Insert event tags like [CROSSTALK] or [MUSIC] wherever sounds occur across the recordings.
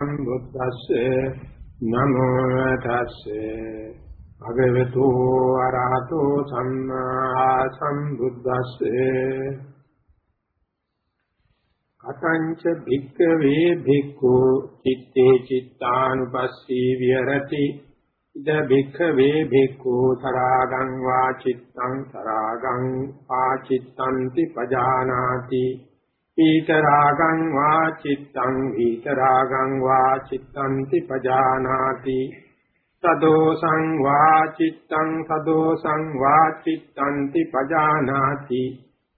බුද්දස්සේ නමෝ තස්සේ භගවතු ආරහතෝ සම්මා සම්බුද්දස්සේ කතංච භික්ඛවේ භික්ඛු චිත්තේ චිත්තානුපස්සී විහෙරති ඉද භික්ඛවේ භික්ඛු තරාගං වා චිත්තං තරාගං ආචිත්තන්ති පජානාති පීතරාගං වා චිත්තං විතරාගං වා චිත්තන්ති පජානාති. සදෝසං වා චිත්තං සදෝසං වා චිත්තන්ති පජානාති.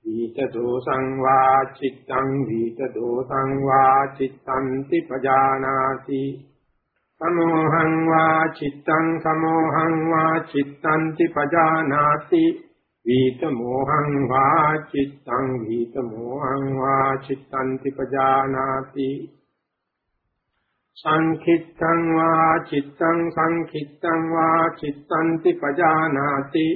විත දෝසං වා චිත්තං විත දෝසං වා චිත්තන්ති පජානාති. සමෝහං වා චිත්තං සමෝහං වා චිත්තන්ති පජානාති. වීත මොහං වා චිත්තං වීත මොහං වා චිත්තන්ති පජානාති සංඛිත්තං වා චිත්තං සංඛිත්තං වා චිත්තන්ති පජානාති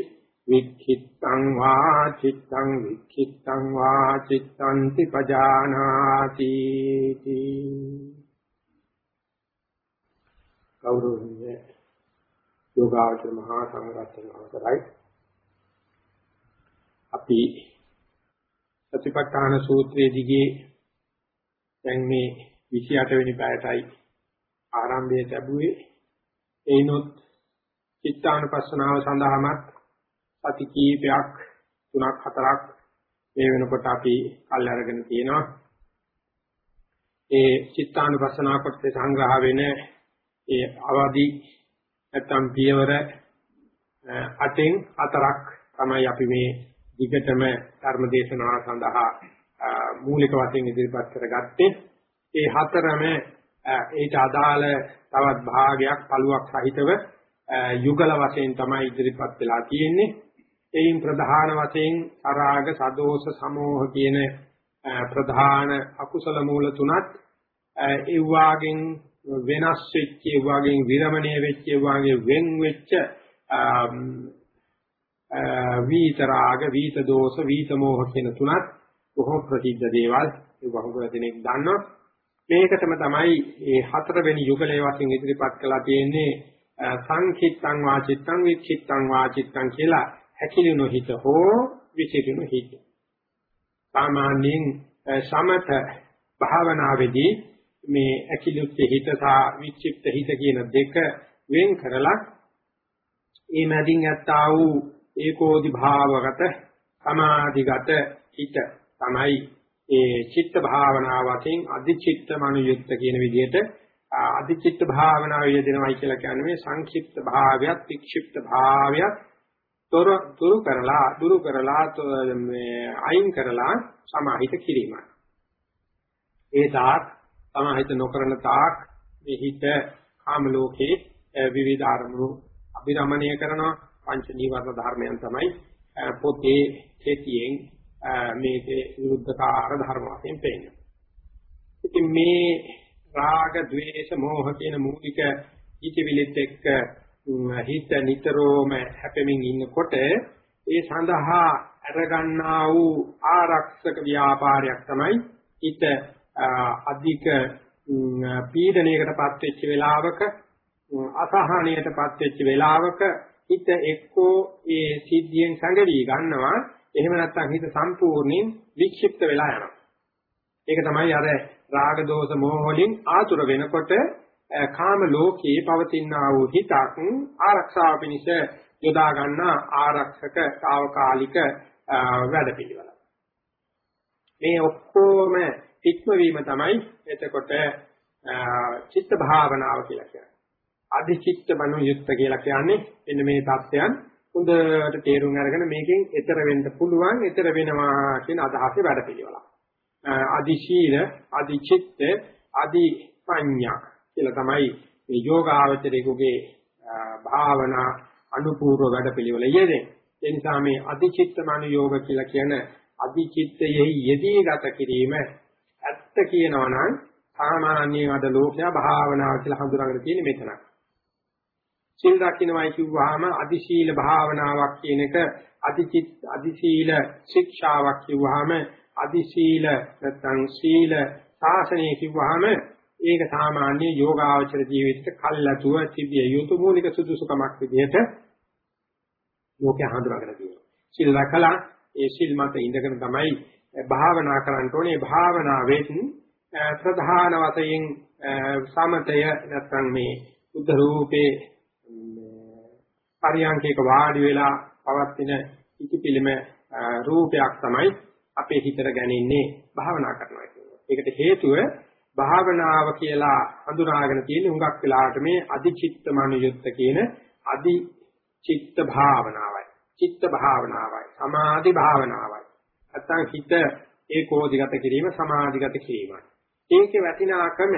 වික්ඛිත්තං වා චිත්තං වික්ඛිත්තං වා චිත්තන්ති පජානාති කෞරවණීය යෝගාචර මහා සංඝරත්න අවසරයි අපි සතිපට්ඨාන සූත්‍රයේ දිගේ දැන් මේ 28 වෙනි පැයටයි ආරම්භය ලැබුවේ. එයිනොත් චිත්තානුපස්සනාව සඳහාමත් සති කීපයක් තුනක් හතරක් මේ වෙනකොට අපි කල් අරගෙන තියෙනවා. ඒ චිත්තානුපස්සනා කොටසේ සංග්‍රහ වෙන ඒ අවදි නැත්තම් පියවර අටෙන් හතරක් තමයි අපි මේ දිගටම ධර්ම දේශනාව සඳහා මූලික වශයෙන් ඉදිරිපත් කරගත්තේ ඒ හතරම ඒට අදාළ තවත් භාගයක් පළුවක් සහිතව යුගල වශයෙන් තමයි ඉදිරිපත් වෙලා තියෙන්නේ. එයින් ප්‍රධාන වශයෙන් අරාග සදෝෂ සමෝහ කියන ප්‍රධාන අකුසල මූල තුනත් ඒ වාගෙන් වෙනස් වෙච්ච ඒ වාගෙන් විරමණය වෙච්ච ඒ වාගේ වෙන් වෙච්ච වීතරාග වීත දෝෂ වීත මෝහ කියන තුනත් බොහෝ ප්‍රසිද්ධ දේවල්. ඒ බහුගල දෙනෙක් දන්නවා මේකටම තමයි මේ හතරවෙනි යුගලයේ වශයෙන් ඉදිරිපත් කළා තියෙන්නේ සංකිට්තං වාචිත්තං වික්ඛිත්තං වාචිත්තං කියලා හැකිලුණු හිත හෝ විචිරුණු හිත. සාමාන්‍යයෙන් සමත භාවනාවේදී මේ ඇකිලුත් හිත සහ විචිප්ත හිත කියන දෙක වෙන් කරලා ඒ මැදින් යත්තා වූ ඒකෝදි භාවගත සමාධිගත හිත තමයි ඒ චිත්ත භාවනාව වශයෙන් අධිචිත්ත මනුයුක්ත කියන විදිහට අධිචිත්ත භාවනාව යෙදෙනවයි කියලා කියන්නේ මේ සංක්ෂිප්ත භාවයත් වික්ෂිප්ත භාවයත් තොර දුරු කරලා දුරු කරලා මේ අයින් කරලා සමාහිත කිරීමයි. ඒ තාක් සමාහිත නොකරන තාක් මේ හිත කාම ලෝකේ විවිධ අරමුණු අභිරමණය කරනවා පංච නීවරණ ධර්මයන් තමයි පොතේ කෙටියෙන් මේකේ විරුද්ධකාර ධර්ම වශයෙන් පෙන්නන්නේ. ඉතින් මේ රාග, ద్వේෂ, මෝහ කියන මූලික ඉතිවිලිත් එක්ක හිත නිතරම හැපෙමින් ඉන්නකොට ඒ සඳහා අරගන්නා වූ ආරක්ෂක ව්‍යාපාරයක් තමයි හිත අධික පීඩණයකටපත් වෙච්ච වෙලාවක අසහනයටපත් වෙච්ච වෙලාවක හිත එක්කෝ ඒ සිද්ධියෙන් සංගවි ගන්නවා. එහෙම නැත්නම් හිත සම්පූර්ණයෙන් වික්ෂිප්ත වෙලා යනවා. ඒක තමයි අර රාග දෝෂ මෝහ වලින් ආතුර වෙනකොට කාම ලෝකයේ පවතිනා වූ හිතක් ආරක්ෂාව පිණිස යොදා ගන්නා ආරක්ෂක తాවකාලික වැඩපිළිවෙල මේ ඔක්කොම ඉක්මවීම තමයි එතකොට චිත්ත භාවනාව කියලා කියන්නේ. අධිචිත්ත මනෝයුක්ත කියලා කියන්නේ එන්න මේ தත්යන් හොඳට තේරුම් අරගෙන මේකෙන් ඈතර වෙන්න පුළුවන් ඈතර වෙනවා කියන අදහසේ වැඩ පිළිවෙලක්. අධිශීල, අධිචිත්ත, අධිපඤ්ඤා කියලා තමයි මේ යෝගාවචරයේ භාවනා අනුපූර්ව වැඩ පිළිවෙල යෙදෙන්නේ. ඒ නිසා මේ අධිචිත්ත මනෝයෝග කියලා කියන අධිචිත්තයෙහි යෙදී ගත කිරීම ඇත්ත කියනවා නම් සාමාන්‍යයෙන් අද ලෝකයා භාවනාව කියලා හඳුනාගෙන තියෙන්නේ මෙතනයි. සිල් රකින්නවයි කිව්වහම අදිශීල භාවනාවක් කියන එක අදිචිත් අදිශීල ශික්ෂාවක් කිව්වහම අදිශීල නැත්නම් සීල ශාසනය කිව්වහම ඒක සාමාන්‍ය යෝගාචර ජීවිතයට කල්ලාතුව තිබිය යුතු මූලික සුදුසුකමක් විදිහට ලෝකේ හඳුනාගෙන තියෙනවා. සිල් රැකලා ඒ සිල් මත ඉඳගෙන තමයි භාවනා කරන්න ඕනේ. භාවනාවෙත් ප්‍රධාන වශයෙන් සමතය නැත්නම් මේ බුද්ධ රූපේ පරියන්කේක වාඩි වෙලා පවත්ින ඉතිපිලිම රූපයක් තමයි අපේ හිතට ගැනින්නේ භාවනා කරනවා කියන්නේ. ඒකට හේතුව භාවනාව කියලා හඳුනාගෙන තියෙන හුඟක් වෙලාවට මේ අධිචිත්ත මනුයුක්ත කියන අධි චිත්ත භාවනාවයි. චිත්ත භාවනාවයි. සමාධි භාවනාවයි. නැත්නම් හිත ඒකෝදිගත කිරීම සමාධිගත කිරීමයි. ඒකේ වටිනාකම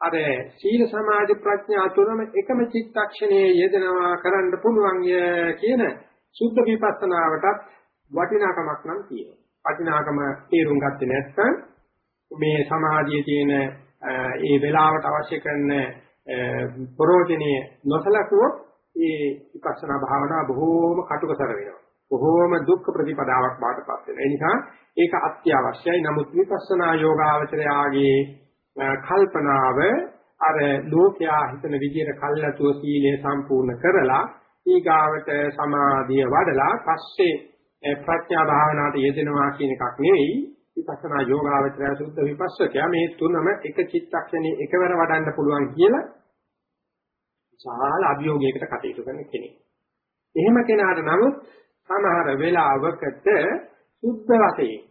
අර සීල සමාධි ප්‍රඥා තුනම එකම චිත්තක්ෂණයේ යෙදෙනවා කරන්න පුළුවන් කියන සුද්ධ විපස්සනාවටත් වටිනාකමක් නම් තියෙනවා. වටිනාකම තේරුම් ගත්තේ නැත්නම් මේ සමාධියේ තියෙන ඒ වෙලාවට අවශ්‍ය කරන ප්‍රෝජනීය නොසලකුවොත් ඒ විපස්සනා භාවනාව බොහෝම කටුකසර වෙනවා. බොහෝම දුක්ඛ ප්‍රතිපදාවක් බාටපත් වෙනවා. ඒ නිසා ඒක අත්‍යවශ්‍යයි. නමුත් විපස්සනා යෝගාවචරයාගේ කල්පනාව අර ලෝකයා හිතන විදියට කල්ලාතුව සීලය සම්පූර්ණ කරලා ඊගාවට සමාධිය වඩලා පස්සේ ප්‍රඥා භාවනාවට යෙදෙනවා කියන එකක් නෙවෙයි විපස්සනා යෝගාවචරය සුද්ධ විපස්සකයා මේ තුනම එක චිත්තක්ෂණේ එකවර වඩන්න පුළුවන් කියලා සාහල අභියෝගයකට කටයුතු කරන කෙනෙක්. එහෙම කෙනාට නමුත් සමහර වෙලාවකට සුද්ධ වශයෙන්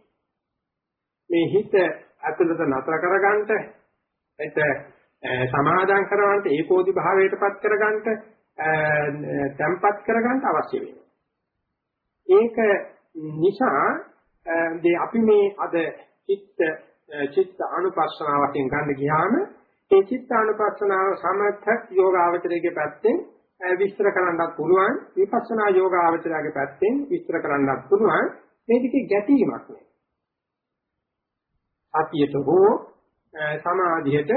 මේ හිත ඇතුළත නතර කරගන්නට එත සමාදාන් කරවන්නට ඒකෝදි භාවයටපත් කරගන්නට තැම්පත් කරගන්න අවශ්‍ය වෙනවා. ඒක නිසා මේ අපි මේ අද චිත්ත චිත්ත අනුපස්සනාවකින් ගන්න ගියාම ඒ චිත්ත අනුපස්සනාව සමථ යෝගාවචරයේ පැත්තෙන් විස්තර කරන්නත් පුළුවන් විපස්සනා යෝගාවචරයේ පැත්තෙන් විස්තර කරන්නත් පුළුවන් මේ දෙකේ ගැටීමක් නෑ. සතියට හෝ සමාධියට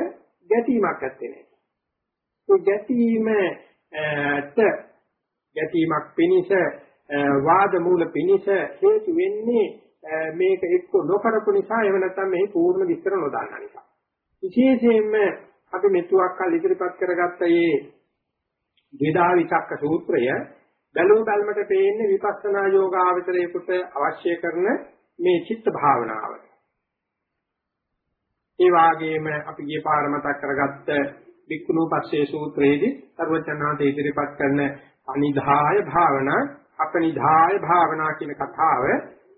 ගැටීමක් ඇත්තේ නෑ. ඒ ගැටීමට ගැටීමක් පිනිස වාද මූල පිනිස හේතු වෙන්නේ මේක එක්ක නොකරපු නිසා එහෙම නැත්නම් මෙහි පූර්ණ විස්තර නොදන්නා නිසා. විශේෂයෙන්ම අපි මෙතුවක් කල් ඉදිරිපත් කරගත්ත මේ වේදා විචක්ක සූත්‍රය බැලුව බැලමට පේන්නේ විපස්සනා යෝගාවචරයේකට අවශ්‍ය කරන මේ චිත්ත භාවනාව. ඒ වාගේම අපි ගිය පාර මතක් කරගත්ත වික්ඛුනෝපස්සේ සූත්‍රයේදී සර්වචනාන්ත ඉදිරිපත් කරන අනිධාය භාවනා අපනිධාය භාවනා කියන කතාව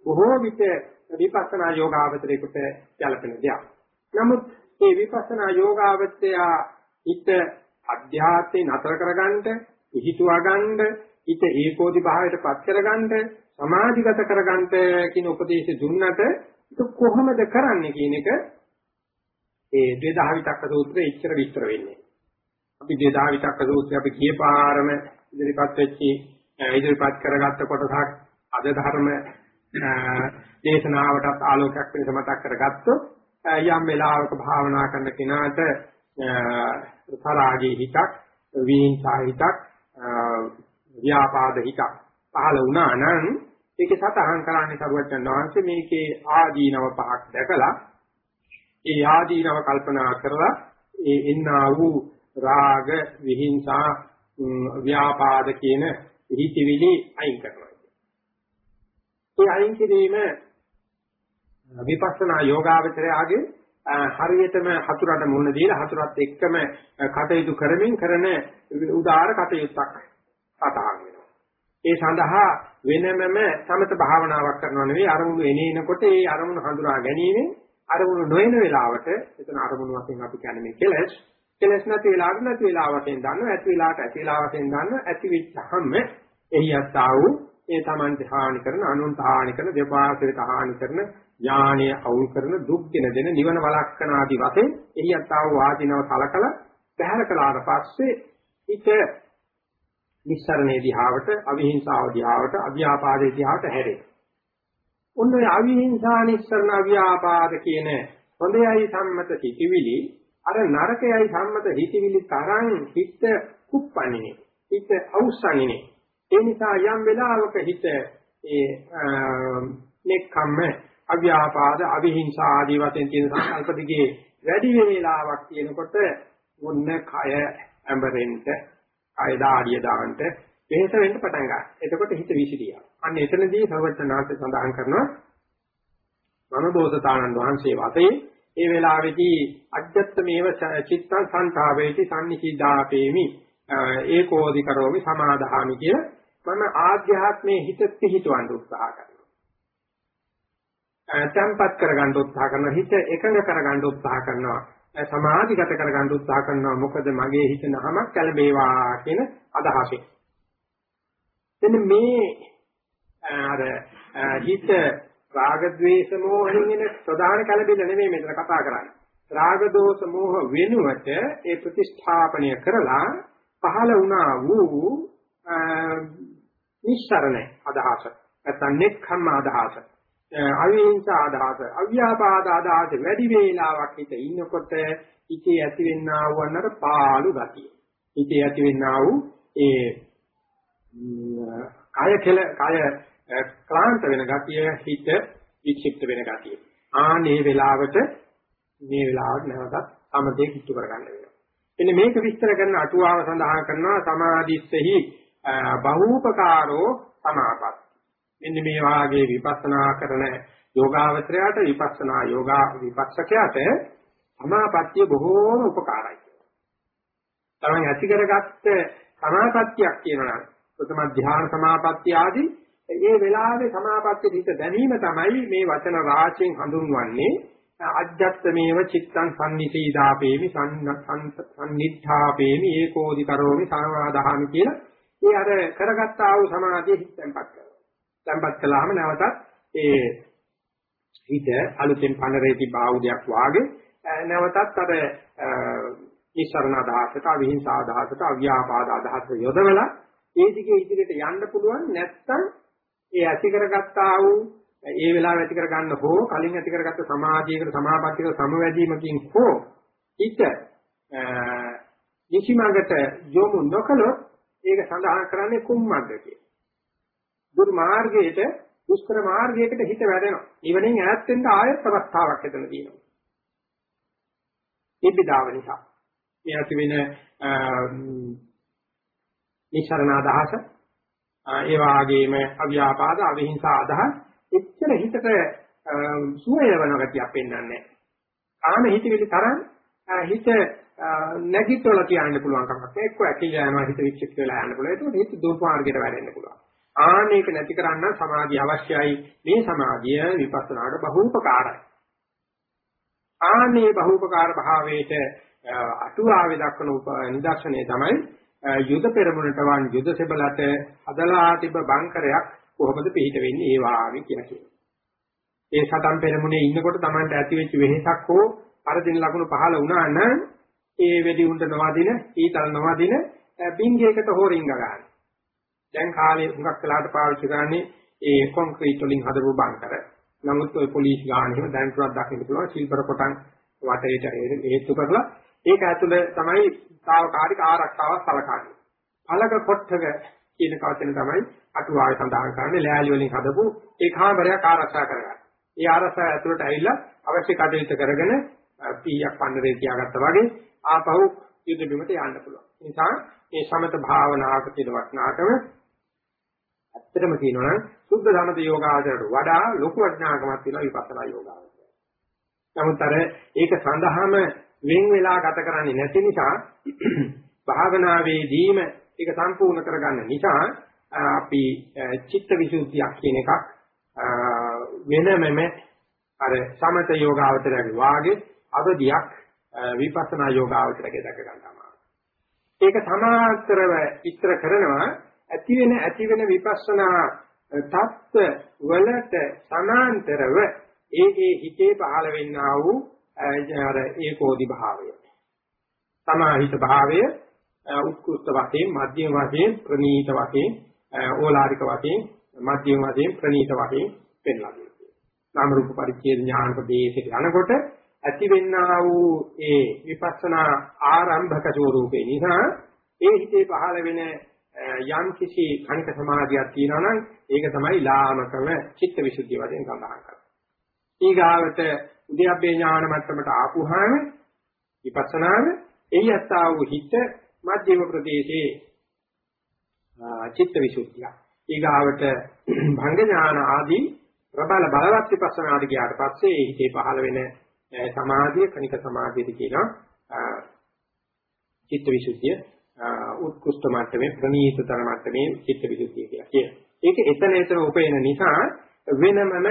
බොහෝ විට විපස්සනා යෝගාවචරයේකට ගැලපෙන දෙයක්. නමුත් මේ විපස්සනා යෝගාවචරය හිත අධ්‍යාත්මේ නතර කරගන්න, පිහිටුවා ගන්න, හිත ඒකෝදි භාවයට පත් කරගන්න, සමාධිගත කරගන්න කියන උපදේශ දුන්නට ඒක කොහොමද කරන්නේ කියන එක ඒ ද්වේදහ විතක්ක සූත්‍රයේ ඉච්ඡර විස්තර වෙන්නේ. අපි ද්වේදහ විතක්ක සූත්‍රය අපි කීපාරම ඉදිරිපත් වෙච්චි ඉදිරිපත් කරගත්ත කොටසක් අද ධර්ම දේශනාවටත් ආලෝකයක් වෙනස මතක් කරගත්තොත් යම් වෙලාවක භාවනා කරන කෙනාට තරාගේ හිතක් විහිංසා හිතක් ව්‍යාපාද හිතක් පහළ වුණා නම් ඒකේ සතහන් කරන්නේ සරුවචන් වහන්සේ මේකේ ආදීනව පහක් දැකලා ඒ ආදීනව කල්පනා කරලා ඒ එන්නා වූ රාග විහිංසා ව්‍යාපාද කියන හිතිවිලි අයින් කරනවා. ඒ අයින් කිරීම විපස්සනා යෝගාවචරයාගේ හරියටම හතුරට මුණ දීලා හතුරත් එක්කම කටයුතු කරමින් කරන උදාාර කටයුත්තක් සටහන් වෙනවා. ඒ සඳහා වෙනමම සමත භාවනාවක් කරනව නෙවෙයි අරමුණු එනේනකොට ඒ අරමුණු හඳුනා ගැනීම අරමුණු නොයන වෙලාවට එතන අරමුණු වශයෙන් අපි කියන්නේ මේ කෙලස් කෙලස් නැති වෙලාවට නැති වෙලාවටෙන් දන්නවා ඇති වෙලාවට ඇති වෙලාවටෙන් දන්නවා ඇති වෙච්චහම එහියත් ආ වූ ඒ Tamante හානි කරන අනුන්ට හානි කරන දෙපාර්ශ්වයට හානි කරන ඥානය අවුල් කරන දුක් දෙන දෙන නිවන වළක්වන ආදි වශයෙන් එහියත් ආ වූ ආධිනව කලකල බහැර කළාට පස්සේ හිත නිස්සරණේ දිහාවට අවිහිංසාව දිහාවට අභ්‍යාපාදේ දිහාවට හැරේ. ඔන්න ඔය අවිහිංසා නිස්සරණ අභ්‍යාපාද කියන හොඳයයි සම්මත හිතවිලි අර නරකයයි සම්මත හිතවිලි තරම් හිත කුප්පන්නේ. හිත අවුස්සන්නේ. ඒ නිසා යම් වෙලාවක හිත ඒ නෙක්ඛම්ම අව්‍යාපාද අවිහිංසා ආදී වශයෙන් තියෙන සංකල්ප දිගේ වැඩි වේලාවක් කියනකොට ඔන්න කය ඇඹරෙන්න, කය දාඩිය දාන්න වෙනස වෙන්න පටන් ගන්නවා. එතකොට හිත විසිරියා. අන්න එතනදී සර්වඥාන්ත සඳහන් කරනවා මම බෝසතාණන් වහන්සේ වතේ ඒ වෙලාවේදී අජ්ජත් මේව චිත්තං සංතාවේති සම්නිචිදාපේමි ඒකෝදි කරෝමි සමාදාහමි කිය මම ආධ්‍යාත්මයේ හිත පිහිටවන්න උත්සාහ කරනවා. තැම්පත් කරගන්න උත්සාහ කරනවා. හිත එකඟ කරගන්න උත්සාහ කරනවා. සමාධිගත කරගන්න උත්සාහ කරනවා. මොකද මගේ හිත නහමක් කලබේවා කියන අදහසෙන්. එන්න මේ අර හිත රාග ద్వේෂ මෝහෙන් එන ප්‍රධාන කලබිල නෙමෙයි මෙතන කතා කරන්නේ. රාග දෝෂ මෝහ වෙනුවට ඒ ප්‍රතිස්ථාපනය කරලා පහළ වුණා වූ නිස්සරණ අදහස. නැත්නම් නෙක්ඛම්ම අදහස. අවිහිංසා අදහස, අව්‍යාපාද අදහස වැඩි වේලාවක් හිත ඉන්නකොට ඉතේ ඇතිවෙනා වූ අන්නර පාළු ගතිය. ඉතේ ඇතිවෙනා වූ ඒ කය කෙල කය ක්ලාන්ත වෙන ගතිය හිත වික්ෂිප්ත වෙන ගතිය. ආනේ වෙලාවට මේ වෙලාවට නැවතත් සමතේ කිට්ටු කරගන්න වෙනවා. එන්න මේක විස්තර කරන අටුවාව සඳහන් කරනවා සමාධිස්සෙහි බහූපකාරෝ සමාපත්. මෙන්න මේ වාගේ විපස්සනා කරන යෝගාවචරයට විපස්සනා යෝගා විපස්සකයට සමාපත්තිය බොහෝම උපකාරයි. තමයි ඇති කරගත්ත සමාපත්තියක් කියනවා. ප්‍රථම ධ්‍යාන සමාපත්තිය ආදී ඒ වෙලාවේ සමාපatti හිත දැනීම තමයි මේ වචන රාශියෙන් හඳුන්වන්නේ අජ්ජත්මේව චිත්තං සම්නිසීදාපේමි සම්නිද්ධාපේමි ඒකෝදි කරෝමි සමාදාහමි කියලා ඒ අර කරගත්ත ආ වූ සමාධිය හිත tempat කරනවා. tempat කළාම නැවතත් ඒ හිත අලුතෙන් පනරේති බාහුවයක් වාගේ නැවතත් අර නිස්සරණ අදහසට අවිහිංසා අදහසට අව්‍යාපාද අදහස යොදවලා ඒ දිගේ ඉදිරියට යන්න පුළුවන් නැත්නම් ඒ ඇති කරගත්තා වූ ඒ වෙලාව ඇති කරගන්න හෝ කලින් ඇති කරගත්ත සමාධියකට සමාපත්තියක සමවැදීමකින් හෝ ඉත නිසිමඟට යොමු නොකළොත් ඒක සඳහන් කරන්නේ කුම්මද්ද කියලා. දුර්මාර්ගයට දුෂ්කර මාර්ගයකට හිත වැඩෙනවා. ඊවලින් ඈත් වෙන්න ආයෙත් අවස්ථාවක් එතන තියෙනවා. ඉබ්බිදාව නිසා. මේ ඇති වෙන නිසරණ අදහස ඒ වාගේම අව්‍යාපාද අවිහිංසා අදහස් එච්චර හිතට සුවය වෙන ගතියක් පෙන්වන්නේ නැහැ. ආම හිතවිලි තරම් හිත නැගිටවල කියන්න පුළුවන් කමක් නැහැ. එක්ක ඇකිලා යනවා හිත විචිත් වෙලා යන්න පුළුවන්. ඒක හිත දුර්මාර්ගයට වැටෙන්න පුළුවන්. ආනේක නැති කරන්න සමාධිය අවශ්‍යයි. මේ සමාධිය විපස්සනාට බහූපකාරයි. ආනේ බහූපකාර භාවයට අටුවාවේ දක්වන නිදර්ශනය තමයි යුද පෙරමුණට වන් යුද සෙබලට හදලා තිබ බංකරයක් කොහොමද පිහිට වෙන්නේ ඒ වාගේ කියලා කියනවා. ඒ සතන් පෙරමුණේ ඉන්නකොට Tamanට ඇති වෙච්ච වෙහෙසක් හෝ අරදින ලකුණු පහළ වුණා නම් ඒ වෙඩි උණ්ඩ නොවදින, ඊතල නොවදින බින්ගයකට හෝ රිංග ගන්න. දැන් කාලේ හුඟක් වෙලාට පාවිච්චි කරන්නේ ඒ කොන්ක්‍රීට් වලින් හදපු බංකර. නමුත් ඔය පොලිස් ගාන එහෙම දැන් තුනක් දකින්න පුළුවන් සිල්වර කොටන් වටේට හේතු කරලා ඒක ඇතුළේ තමයි తాවකාලික ආරක්ෂාවක් සලකන්නේ. පළක කොට්ටක කියන කවචන තමයි අටුවාවේ සඳහන් කරන්නේ ලෑලි වලින් හදපු ඒ කාමරයක් ආරක්ෂා කරගන්න. ඒ ආරක්ෂාව ඇතුළට ඇවිල්ලා අවශ්‍ය කටයුතු කරගෙන පීයක් පන්නරේ තියාගත්තා වගේ ආපහු යුද බිමට යන්න පුළුවන්. ඒ නිසා මේ සමත භාවනාවක තියෙන වටිනාකම ඇත්තටම කියනවා නම් සුද්ධ සමත යෝගාචරයට වඩා ලොකු වටිනාකමක් තියෙනවා විපස්සනා යෝගාචරයට. නමුත් අර ඒක සඳහාම වෙන් වෙලා ගත කරන්නේ නැති නිසා [CLEARS THROAT] භාවනාවේදීම ඒක සම්පූර්ණ කරගන්න නිසා අපි චිත්ත විසුද්ධියක් කියන එකක් වෙනමම අර සමත යෝගාවචරයේ වාගේ අවදියක් විපස්සනා යෝගාවචරයේ දැක ගන්නවා. ඒක සමාන්තරව ඉස්තර කරනවා ඇති වෙන ඇති වෙන විපස්සනා තත්ත්ව වලට සමාන්තරව ඒ ඒ හිතේ පහළ වෙන්නා වූ අර ඒකෝදි භාවය. සමාහිත භාවය උත්කෘෂ්ඨ වශයෙන් මධ්‍යම වශයෙන් ප්‍රනීත වශයෙන් ඕලාරික වශයෙන් මධ්‍යම වශයෙන් ප්‍රනීත වශයෙන් පෙන්ලා දෙනවා. නාම රූප පරිච්ඡේද ඥාන ප්‍රදේශයට යනකොට ඇතිවෙන්නා වූ ඒ විපස්සනා ආරම්භක ස්වરૂපේ නිසා ඒ හිතේ පහළ වෙන යම් කිසි කණික සමාධියක් තියෙනවා නම් ඒක තමයි ලාමකම චිත්ත විසුද්ධිය වශයෙන් සඳහන් කරන්නේ. ඊගාවට උද්‍යප්පේ ඥාන මට්ටමට ආපුහාම විපස්සනාව එයි අත්තා වූ හිත මධ්‍යම ප්‍රදේශයේ චිත්ත විසුද්ධිය. ඊගාවට භංග ඥාන ආදී ප්‍රබල බලවත් විපස්සනාට ගියාට පස්සේ ඒ හිතේ පහළ වෙන සමාධිය කනික සමාධියද කියනවා චිත්ත විසුද්ධිය උත්කෘෂ්ඨ මට්ටමේ ප්‍රණීතතර මට්ටමේ චිත්ත විසුද්ධිය කියලා කියනවා. ඒක එතන එතන උපයන නිසා වෙනමම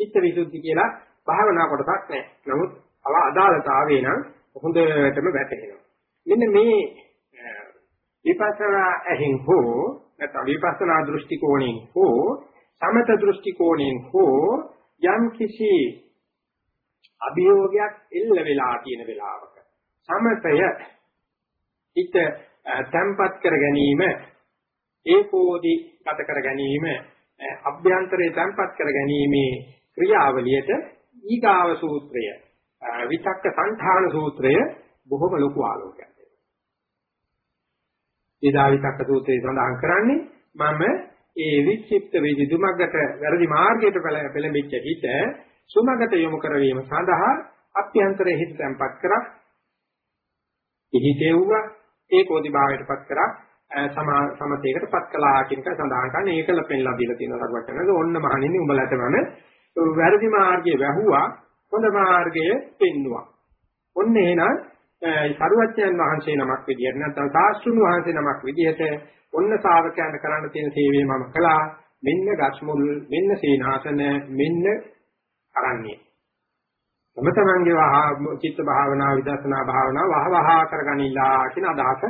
චිත්ත විසුද්ධි කියලා භාවනා කොටසක් නැහැ. නමුත් අව අදාළතාවේ නම් හොඳටම වැටහෙනවා. මෙන්න මේ විපස්සනා ඇහෙන් හෝ නැත්නම් විපස්සනා දෘෂ්ටි කෝණයෙන් හෝ සමත දෘෂ්ටි කෝණයෙන් හෝ යම් කිසි අභියෝගයක් එල්ල වෙලා තියෙන වෙලාවක සමතය හිත තැම්පත් කර ගැනීම ඒකෝදි ගත කර ගැනීම අභ්‍යන්තරේ තැම්පත් කර ගැනීමේ ක්‍රියාවලියට ඊගාව සූත්‍රය විතක්ක සංඛාන සූත්‍රය බොහොම ලොකු ආලෝකයක් දෙනවා. ඊදා විතක්ක සූත්‍රයේ සඳහන් කරන්නේ මම ඒ විචිත්ත වේදිදුමග්ගට වැරදි මාර්ගයට පෙළඹිච්ච හිත සුමගත යොමු කරවීම සඳහා අභ්‍යන්තරයේ හිත තැම්පත් කරා. ඉහිතෙව්ව ඒකෝදි භාවයටපත් කරා. සමා සමතේකටපත් කළා කියන එක සඳහන් කරන්නේ. ඒකල පෙන්ලා දීලා තියෙනවා සර්වඥානද ඔන්න මහණෙනි උඹලට මම වැරදි මාර්ගයේ වැහුවා හොඳ මාර්ගය පෙන්නවා. ඔන්න එහෙනම් සරුවච්චයන් වහන්සේ නමක් විදියට නැත්නම් සාස්ත්‍රුන් වහන්සේ නමක් විදියට ඔන්න ශාවකයන්ට කරන්න තියෙන සේවය මම කළා. මෙන්න ගස්මුල් මෙන්න සීනාසන මෙන්න අරන්නේ තම තමන්ගේ චිත්ත භාවනා විදර්ශනා භාවනා වහවහ කරගනිලා කියන අදහස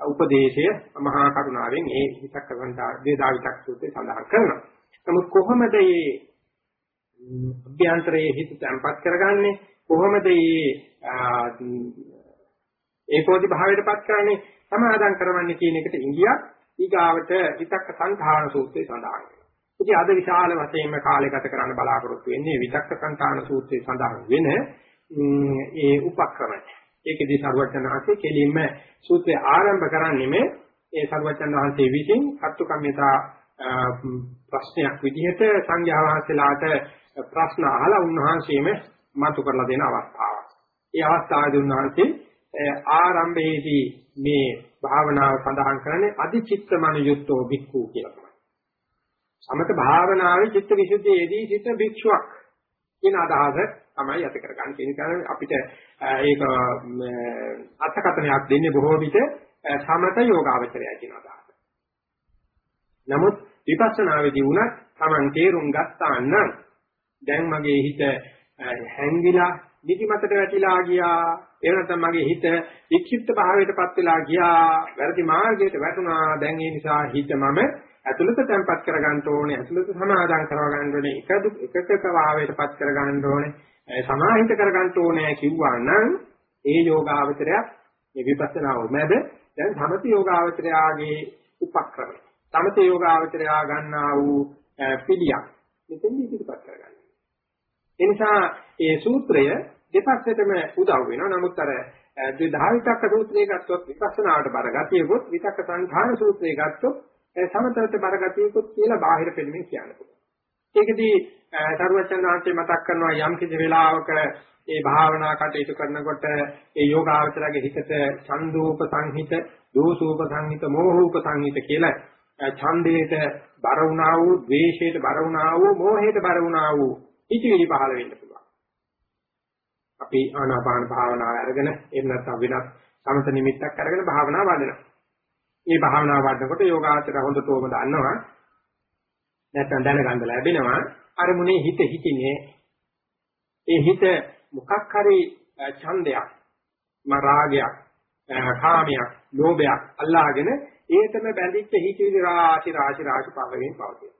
උපදේශය මහා කරුණාවෙන් ඒ විතක්ක සංදා වේදා විතක් සූත්‍රයේ සඳහන් කරනවා. නමුත් කොහොමද මේ අභ්‍යන්තරයේ හිත තැම්පත් කරගන්නේ? කොහොමද මේ ඒකෝදි භාවයටපත් කරන්නේ? සමාදම් කරවන්නේ කියන එකට ඉංගියක් ඊගාවට විතක්ක සංධාන සූත්‍රයේ සඳහන් වෙනවා. ඉතින් අද විශාල වශයෙන්ම කාලය ගත කරන්න බලාපොරොත්තු වෙන්නේ විතක්ක සංධාන සූත්‍රයේ සඳහන් වෙන ඒ උපක්‍රමය. ඒකෙදී සරුවචනහන්සේ කෙලින්ම සූත්‍රය ආරම්භ කරන්නේ මේ ඒ සරුවචන වහන්සේ විසින් අත්තුකම්මිතා ප්‍රශ්නයක් විදිහට සංඝයා වහන්සේලාට ප්‍රශ්න අහලා උන්වහන්සේම මතු කරලා දෙන අවස්ථාවක්. ඒ අවස්ථාවේදී උන්වහන්සේ ආරම්භයේදී මේ භාවනාව සඳහන් කරන්නේ අධිචිත්තමනියුක්තෝ භික්ඛු කියලා තමයි. සමත භාවනාවේ චිත්ත විසුද්ධියේදී චිත්ත භික්ෂුවක් කියන අදහස තමයි යත කරගන්න තියෙන අපිට ඒක අර්ථකථනයක් දෙන්නේ බොහෝ විට සමත යෝගාවචරය කියන අදහස. නමුත් විපස්සනාවේදී වුණත් Taman තේරුම් ගත්තා නම් දැන් මගේ හිත හැංගිලා නිදිමතට වැටිලා ගියා. ඒ නැත්නම් මගේ හිත වික්ෂිප්ත භාවයටපත් වෙලා ගියා. වැරදි මාර්ගයට වැටුණා. දැන් ඒ නිසා හිත මම ඇතුළත තැම්පත් කරගන්න ඕනේ. ඇතුළත සමාදාන් කරගන්න ඕනේ. එක එකක භාවයටපත් කරගන්න ඕනේ. සමාහිත කරගන්න ඕනේ කිව්වා නම් ඒ යෝගාවචරයක් මේ විපස්සනාව මැද දැන් සමති යෝගාවචරයාගේ උපක්‍රමය. සමති යෝගාවචරයා ගන්නා වූ පිළියක් මෙතෙන් ඉදිරිපත් කරගන්න. ඒ නිසා ඒ සූත්‍රය දෙපැත්තටම උදව් වෙනවා. නමුත් අර ද්විධාවිතක්ක සූත්‍රය ගත්තොත් විපස්සනාවට බරගතියකොත් විතක්ක සංඛාන සූත්‍රය ගත්තොත් සමතලට බරගතියකොත් කියලා බාහිර පෙළමින් කියන්න පුළුවන්. ඒකදී සරුවචනාංශය මතක් කරනවා යම් කිසි වෙලාවක ඒ භාවනා කටයුතු කරනකොට ඒ යෝගාවචරගේ හිතට ඡන්දෝප සංහිත, දෝසෝප සංහිත, මෝහෝප සංහිත කියලා ඡන්දයට බර වුණා වූ, ද්වේෂයට බර වුණා වූ, මෝහයට බර වුණා වූ ඉතිවිලි පහළ වෙන්න පුළුවන්. අපි ආනාපාන භාවනාව අරගෙන එහෙම නැත්නම් වෙනත් සමත නිමිත්තක් අරගෙන භාවනාව වඩනවා. මේ භාවනාව වඩනකොට යෝගාචර හොඳටම දන්නවා. නැත්නම් දැනගන්න ලැබෙනවා අරමුණේ හිත හිතිනේ. ඒ හිත මොකක් හරි ඡන්දයක්, මරාගයක්, කාමයක්, ලෝභයක් අල්ලාගෙන ඒකම බැඳිච්ච හිතේ රාශි රාශි රාශි පවගෙන පවතින.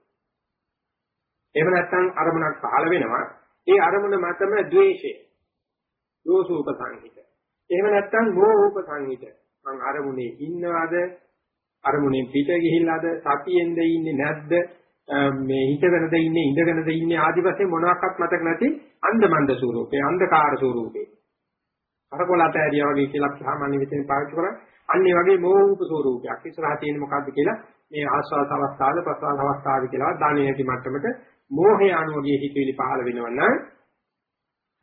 එහෙම නැත්නම් අරමුණක් පහළ වෙනවා. ඒ අරමුණ මතම ද්වේෂය. දෝසූප සංහිත. එහෙම නැත්නම් මෝහූප සංහිත. මං අරමුණේ ඉන්නවද? අරමුණෙන් පිට ගිහිල්ලාද? සතියෙන්ද ඉන්නේ නැද්ද? මේ හිතගෙනද ඉන්නේ ඉඳගෙනද ඉන්නේ ආදි වශයෙන් මොනවාක්වත් මතක නැති අන්ධමන්ද ස්වරූපේ අන්ධකාර ස්වරූපේ කරකොලත ඇරියා වගේ කියලා සාමාන්‍ය විදිහෙන් පාවිච්චි කරා අන්න ඒ වගේ මෝහූප ස්වරූපයක් ඉස්සරහා තියෙන මොකද්ද කියලා මේ ආස්වාද අවස්ථාවද ප්‍රසවාස අවස්ථාවද කියලා දානේ නැති මට්ටමට මෝහය අනුවගේ හිතවිලි පහළ වෙනවනම්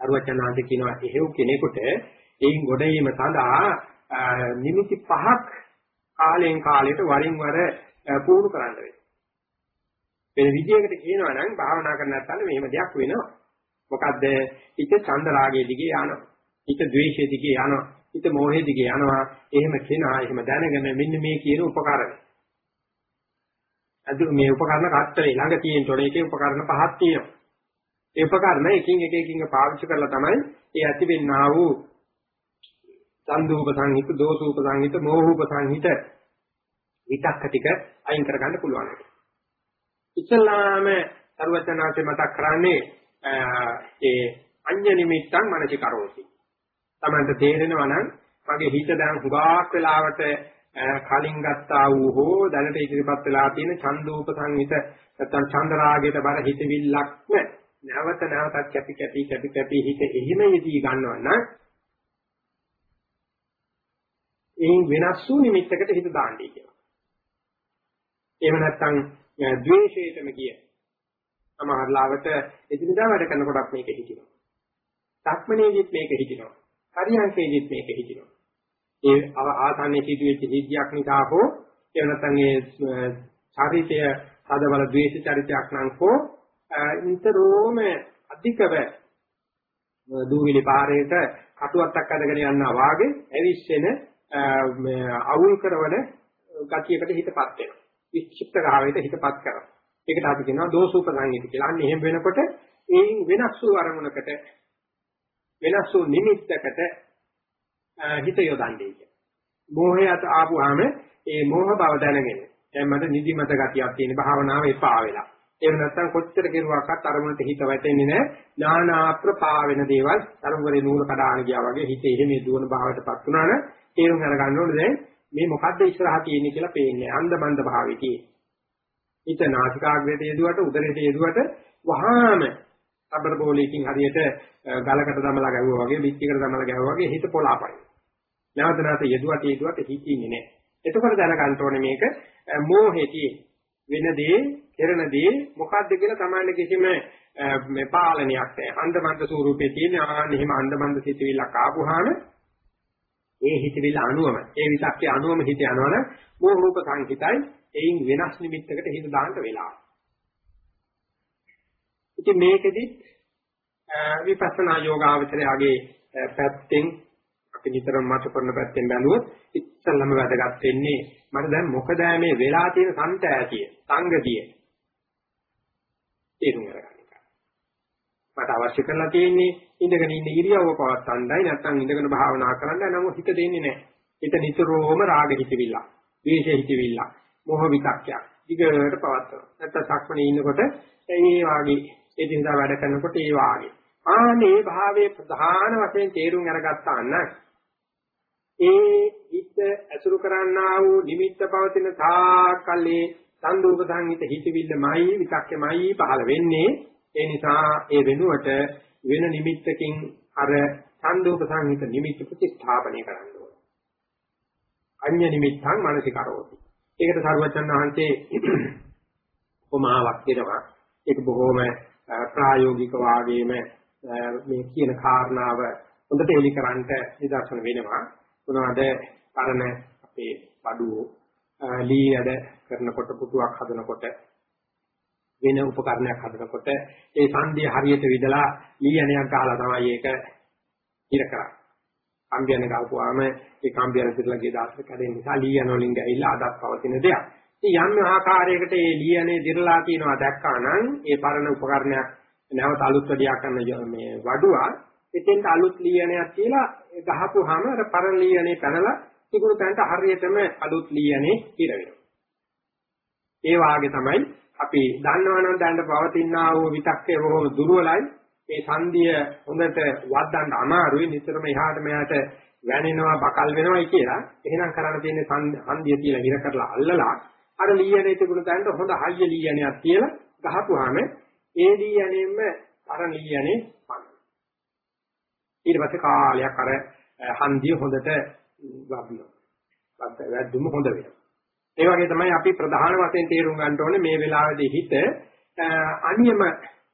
අරුවචනාන්ත කියනවා එහෙව් කෙනෙකුට එයින් ගොඩීම සඳහා නිමිති පහක් කාලයෙන් කාලයට වරින් වර පුහුණු කරන්න වෙනවා. වෙන විදියකට කියනවා නම් භාවනා කරන නැත්නම් මෙහෙම දෙයක් වෙනවා. මොකද්ද? හිත චන්ද රාගයේ දිගේ යනවා. හිත ද්වේෂයේ දිගේ යනවා. හිත මෝහයේ දිගේ යනවා. එහෙම කෙනා එහෙම දැනගෙන මෙන්න මේ කියන උපකරණ. අද මේ උපකරණ කට්ටලේ ළඟ තියෙන තොරේ ඒකේ උපකරණ පහක් තියෙනවා. ඒ උපකරණ එකින් එක එකින් පාවිච්චි කරලා තමයි ඒ ඇතිවෙන්නා වූ චන්දූප සංහිත, දෝසූප සංහිත, මෝහූප සංහිත විතක්ක ටික අයින් කරගන්න පුළුවන්. ඉස්ලාම සර්වචනාංශේ මතක් කරන්නේ ඒ අඤ්ඤ නිමිත්තන් මනසි කරෝති. Tamanට තේරෙනවා නම් මගේ හිත දැන් හුඟක් වෙලාවට කලින් ගත්තා වූ හෝ දැනට ඉදිරිපත් වෙලා තියෙන චන්දූප සංහිත නැත්නම් චන්දරාගයට බර හිතවිල්ලක් නැවත නැවතත් කැපි කැපි කැපි කැපි හිත එහිම යෙදී ගන්නවා නම් එයින් වෙනස් වූ නිමිත්තකට හිත දාන්නේ කියලා. එහෙම නැත්නම් ද්වේෂයටම ගිය සමහර ලාවට එදිනදා වැඩ කරනකොටත් මේක හිතිනවා. සක්මනේදිත් මේක හිතිනවා. පරියන්කේදිත් මේක හිතිනවා. ඒ ආසන්නයේ සිදුවෙච්ච සිද්ධියක් නිසා හෝ එහෙම නැත්නම් ඒ චරිතය සදබල ද්වේෂ චරිතයක් නම් හෝ නිතරම අධිකව දූවිලි පාරේට කටුවත්තක් අදගෙන යනවා වාගේ ඇවිස්සෙන අවුල් කරවන ගතියකට හිතපත් වෙනවා. වික්ෂිප්ත භාවයට හිතපත් කරනවා. ඒකට අපි කියනවා දෝසූප සංහිත කියලා. අන්න එහෙම වෙනකොට ඒන් වෙනස් වූ අරමුණකට වෙනස් වූ නිමිත්තකට හිත යොදන්නේ කියන. මෝහයට ආපුවාම ඒ මෝහ බව දැනගෙන දැන් මට නිදිමත ගතියක් තියෙන භාවනාව එපා වෙලා. එහෙම නැත්නම් කොච්චර කෙරුවක්වත් අරමුණට හිත වැටෙන්නේ නැහැ. නානා ප්‍රපා වෙන දේවල් අරමුණේ නූල කඩාන ගියා වගේ හිතේ එහෙම දුවන භාවයටපත් වුණා නම් තේරුම් අරගන්න ඕනේ දැන් මේ මොකද්ද ඉස්සරහා තියෙන්නේ කියලා පේන්නේ. අන්දමන්ද භාවයේ තියෙන්නේ. හිත නාසිකාග්‍රයට යෙදුවට උදරයට යෙදුවට වහාම රබර් බෝලයකින් හරියට ගලකට දමලා ගැහුවා වගේ පිටිකට දමලා ගැහුවා වගේ හිත පොළාපයි. නැවත නැවත යෙදුවට යෙදුවට හිතින්නේ නැහැ. එතකොට දැනගන්න ඕනේ මේක මෝහෙතිය වෙන දේ, කරන දේ මොකද්ද කියලා තමයි කිසිම මේ පාලනයක් නැහැ. අන්දමන්ද ස්වරූපයේ තියෙන ආන්න එහෙම අන්දමන්ද සිතවිල්ලක් ආපුහාම ඒ හිතවිල්ල අනුවම ඒ විතක්කේ අනුවම හිත යනවනම් මෝහ රූප සංකිතයි එයින් වෙනස් නිමිත්තකට හිත දාන්න වෙලා. ඉතින් මේකෙදි විපස්සනා යෝගාවචරයගේ පැත්තෙන් අපි නිතරම මත කරන පැත්තෙන් බැලුවොත් ඉස්සල්ලාම වැදගත් වෙන්නේ මට දැන් මොකද මේ වෙලා තියෙන සංතෑතිය සංගතිය තේරුම් ගන්න. මට අවශ්‍ය කරලා තියෙන්නේ ඉඳගෙන ඉන්න ඉරියව්ව පවත්තන්නයි නැත්නම් ඉඳගෙන භාවනා කරන්නයි නමුත් හිත දෙන්නේ නැහැ. හිත නිතරම රාග හිතවිල්ල, ද්වේෂ හිතවිල්ල, මොහ විතක්කයක්. ඊගොඩට පවත්තනවා. නැත්නම් සක්මණේ ඉන්නකොට ඒ වාගේ එදිනදා වැඩ කරනකොට ඒ වාගේ. ආනේ භාවයේ ප්‍රධාන වශයෙන් තේරුම් අරගත්තා නම් ඒ හිත ඇසුරු කරන්නා වූ නිමිත්ත පවතින තාකල්ලේ සංදූප සංහිත හිතවිල්ලමයි විතක්කමයි පහළ වෙන්නේ ඒ නිසා ඒ වෙනුවට වෙන නිමිත්තකින් අර සංදෝප සංහිත නිමිත්ත ප්‍රතිස්ථාපනය කරන්න ඕනේ. අඤ්ඤ නිමිත්තං මානසිකරෝති. ඒකට සර්වචන් වහන්සේ උපමාවක් දෙනවා. ඒක බොහොම ප්‍රායෝගික වාගේම මේ කියන කාරණාව හොඳට එලිකරන්ට නිදර්ශන වෙනවා. මොනවාද? පරණ අපේ බඩුව ලී වැඩ කරනකොට පුටුවක් හදනකොට වෙන උපකරණයක් හදනකොට ඒ සංදිය හරියට විදලා ලීයනයක් ගහලා තමයි ඒක ඉර කරන්නේ. කම්බියන ගාපුවාම ඒ කම්බියන පිටලගේ දාසක කැදෙන නිසා ලීයන වලින් ගිහිල්ලා අදක් පවතින දෙයක්. ඉතින් යම් ආකාරයකට මේ ලීයනේ දිරලා තියෙනවා දැක්කා නම් ඒ පරණ උපකරණයක් නැවත අලුත් වැඩියා කරන මේ වඩුවා එතෙන්ට අලුත් ලීයනයක් කියලා ගහපුවාම අර පරණ ලීයනේ පැනලා තිබුණු තැනට හරියටම අලුත් ලීයනේ ඉර වෙනවා. ඒ වාගේ තමයි අපි දන්නවනම් දැන් පවතිනා වූ විතක්කේ බොහොම දුර්වලයි. මේ සංදිය හොඳට වද්දන්න අමාරුයි. නිතරම එහාට මෙහාට වැනෙනවා බකල් වෙනවායි කියලා. එහෙනම් කරන්න තියෙන්නේ සංදිය තියලා හිර කරලා අල්ලලා අර ලීයනේ තිබුණ තැනට හොඳ හයිය ලීයනයක් තියලා ගහපුවාම ඒ ලීයනේම අර ලීයනේ පන්න. ඊට පස්සේ කාලයක් අර හන්දිය හොඳට වදිනවා. වැද්දුම හොඳ වෙනවා. ඒ වගේ තමයි අපි ප්‍රධාන වශයෙන් තේරුම් ගන්න ඕනේ මේ වෙලාවේදී හිත අනියම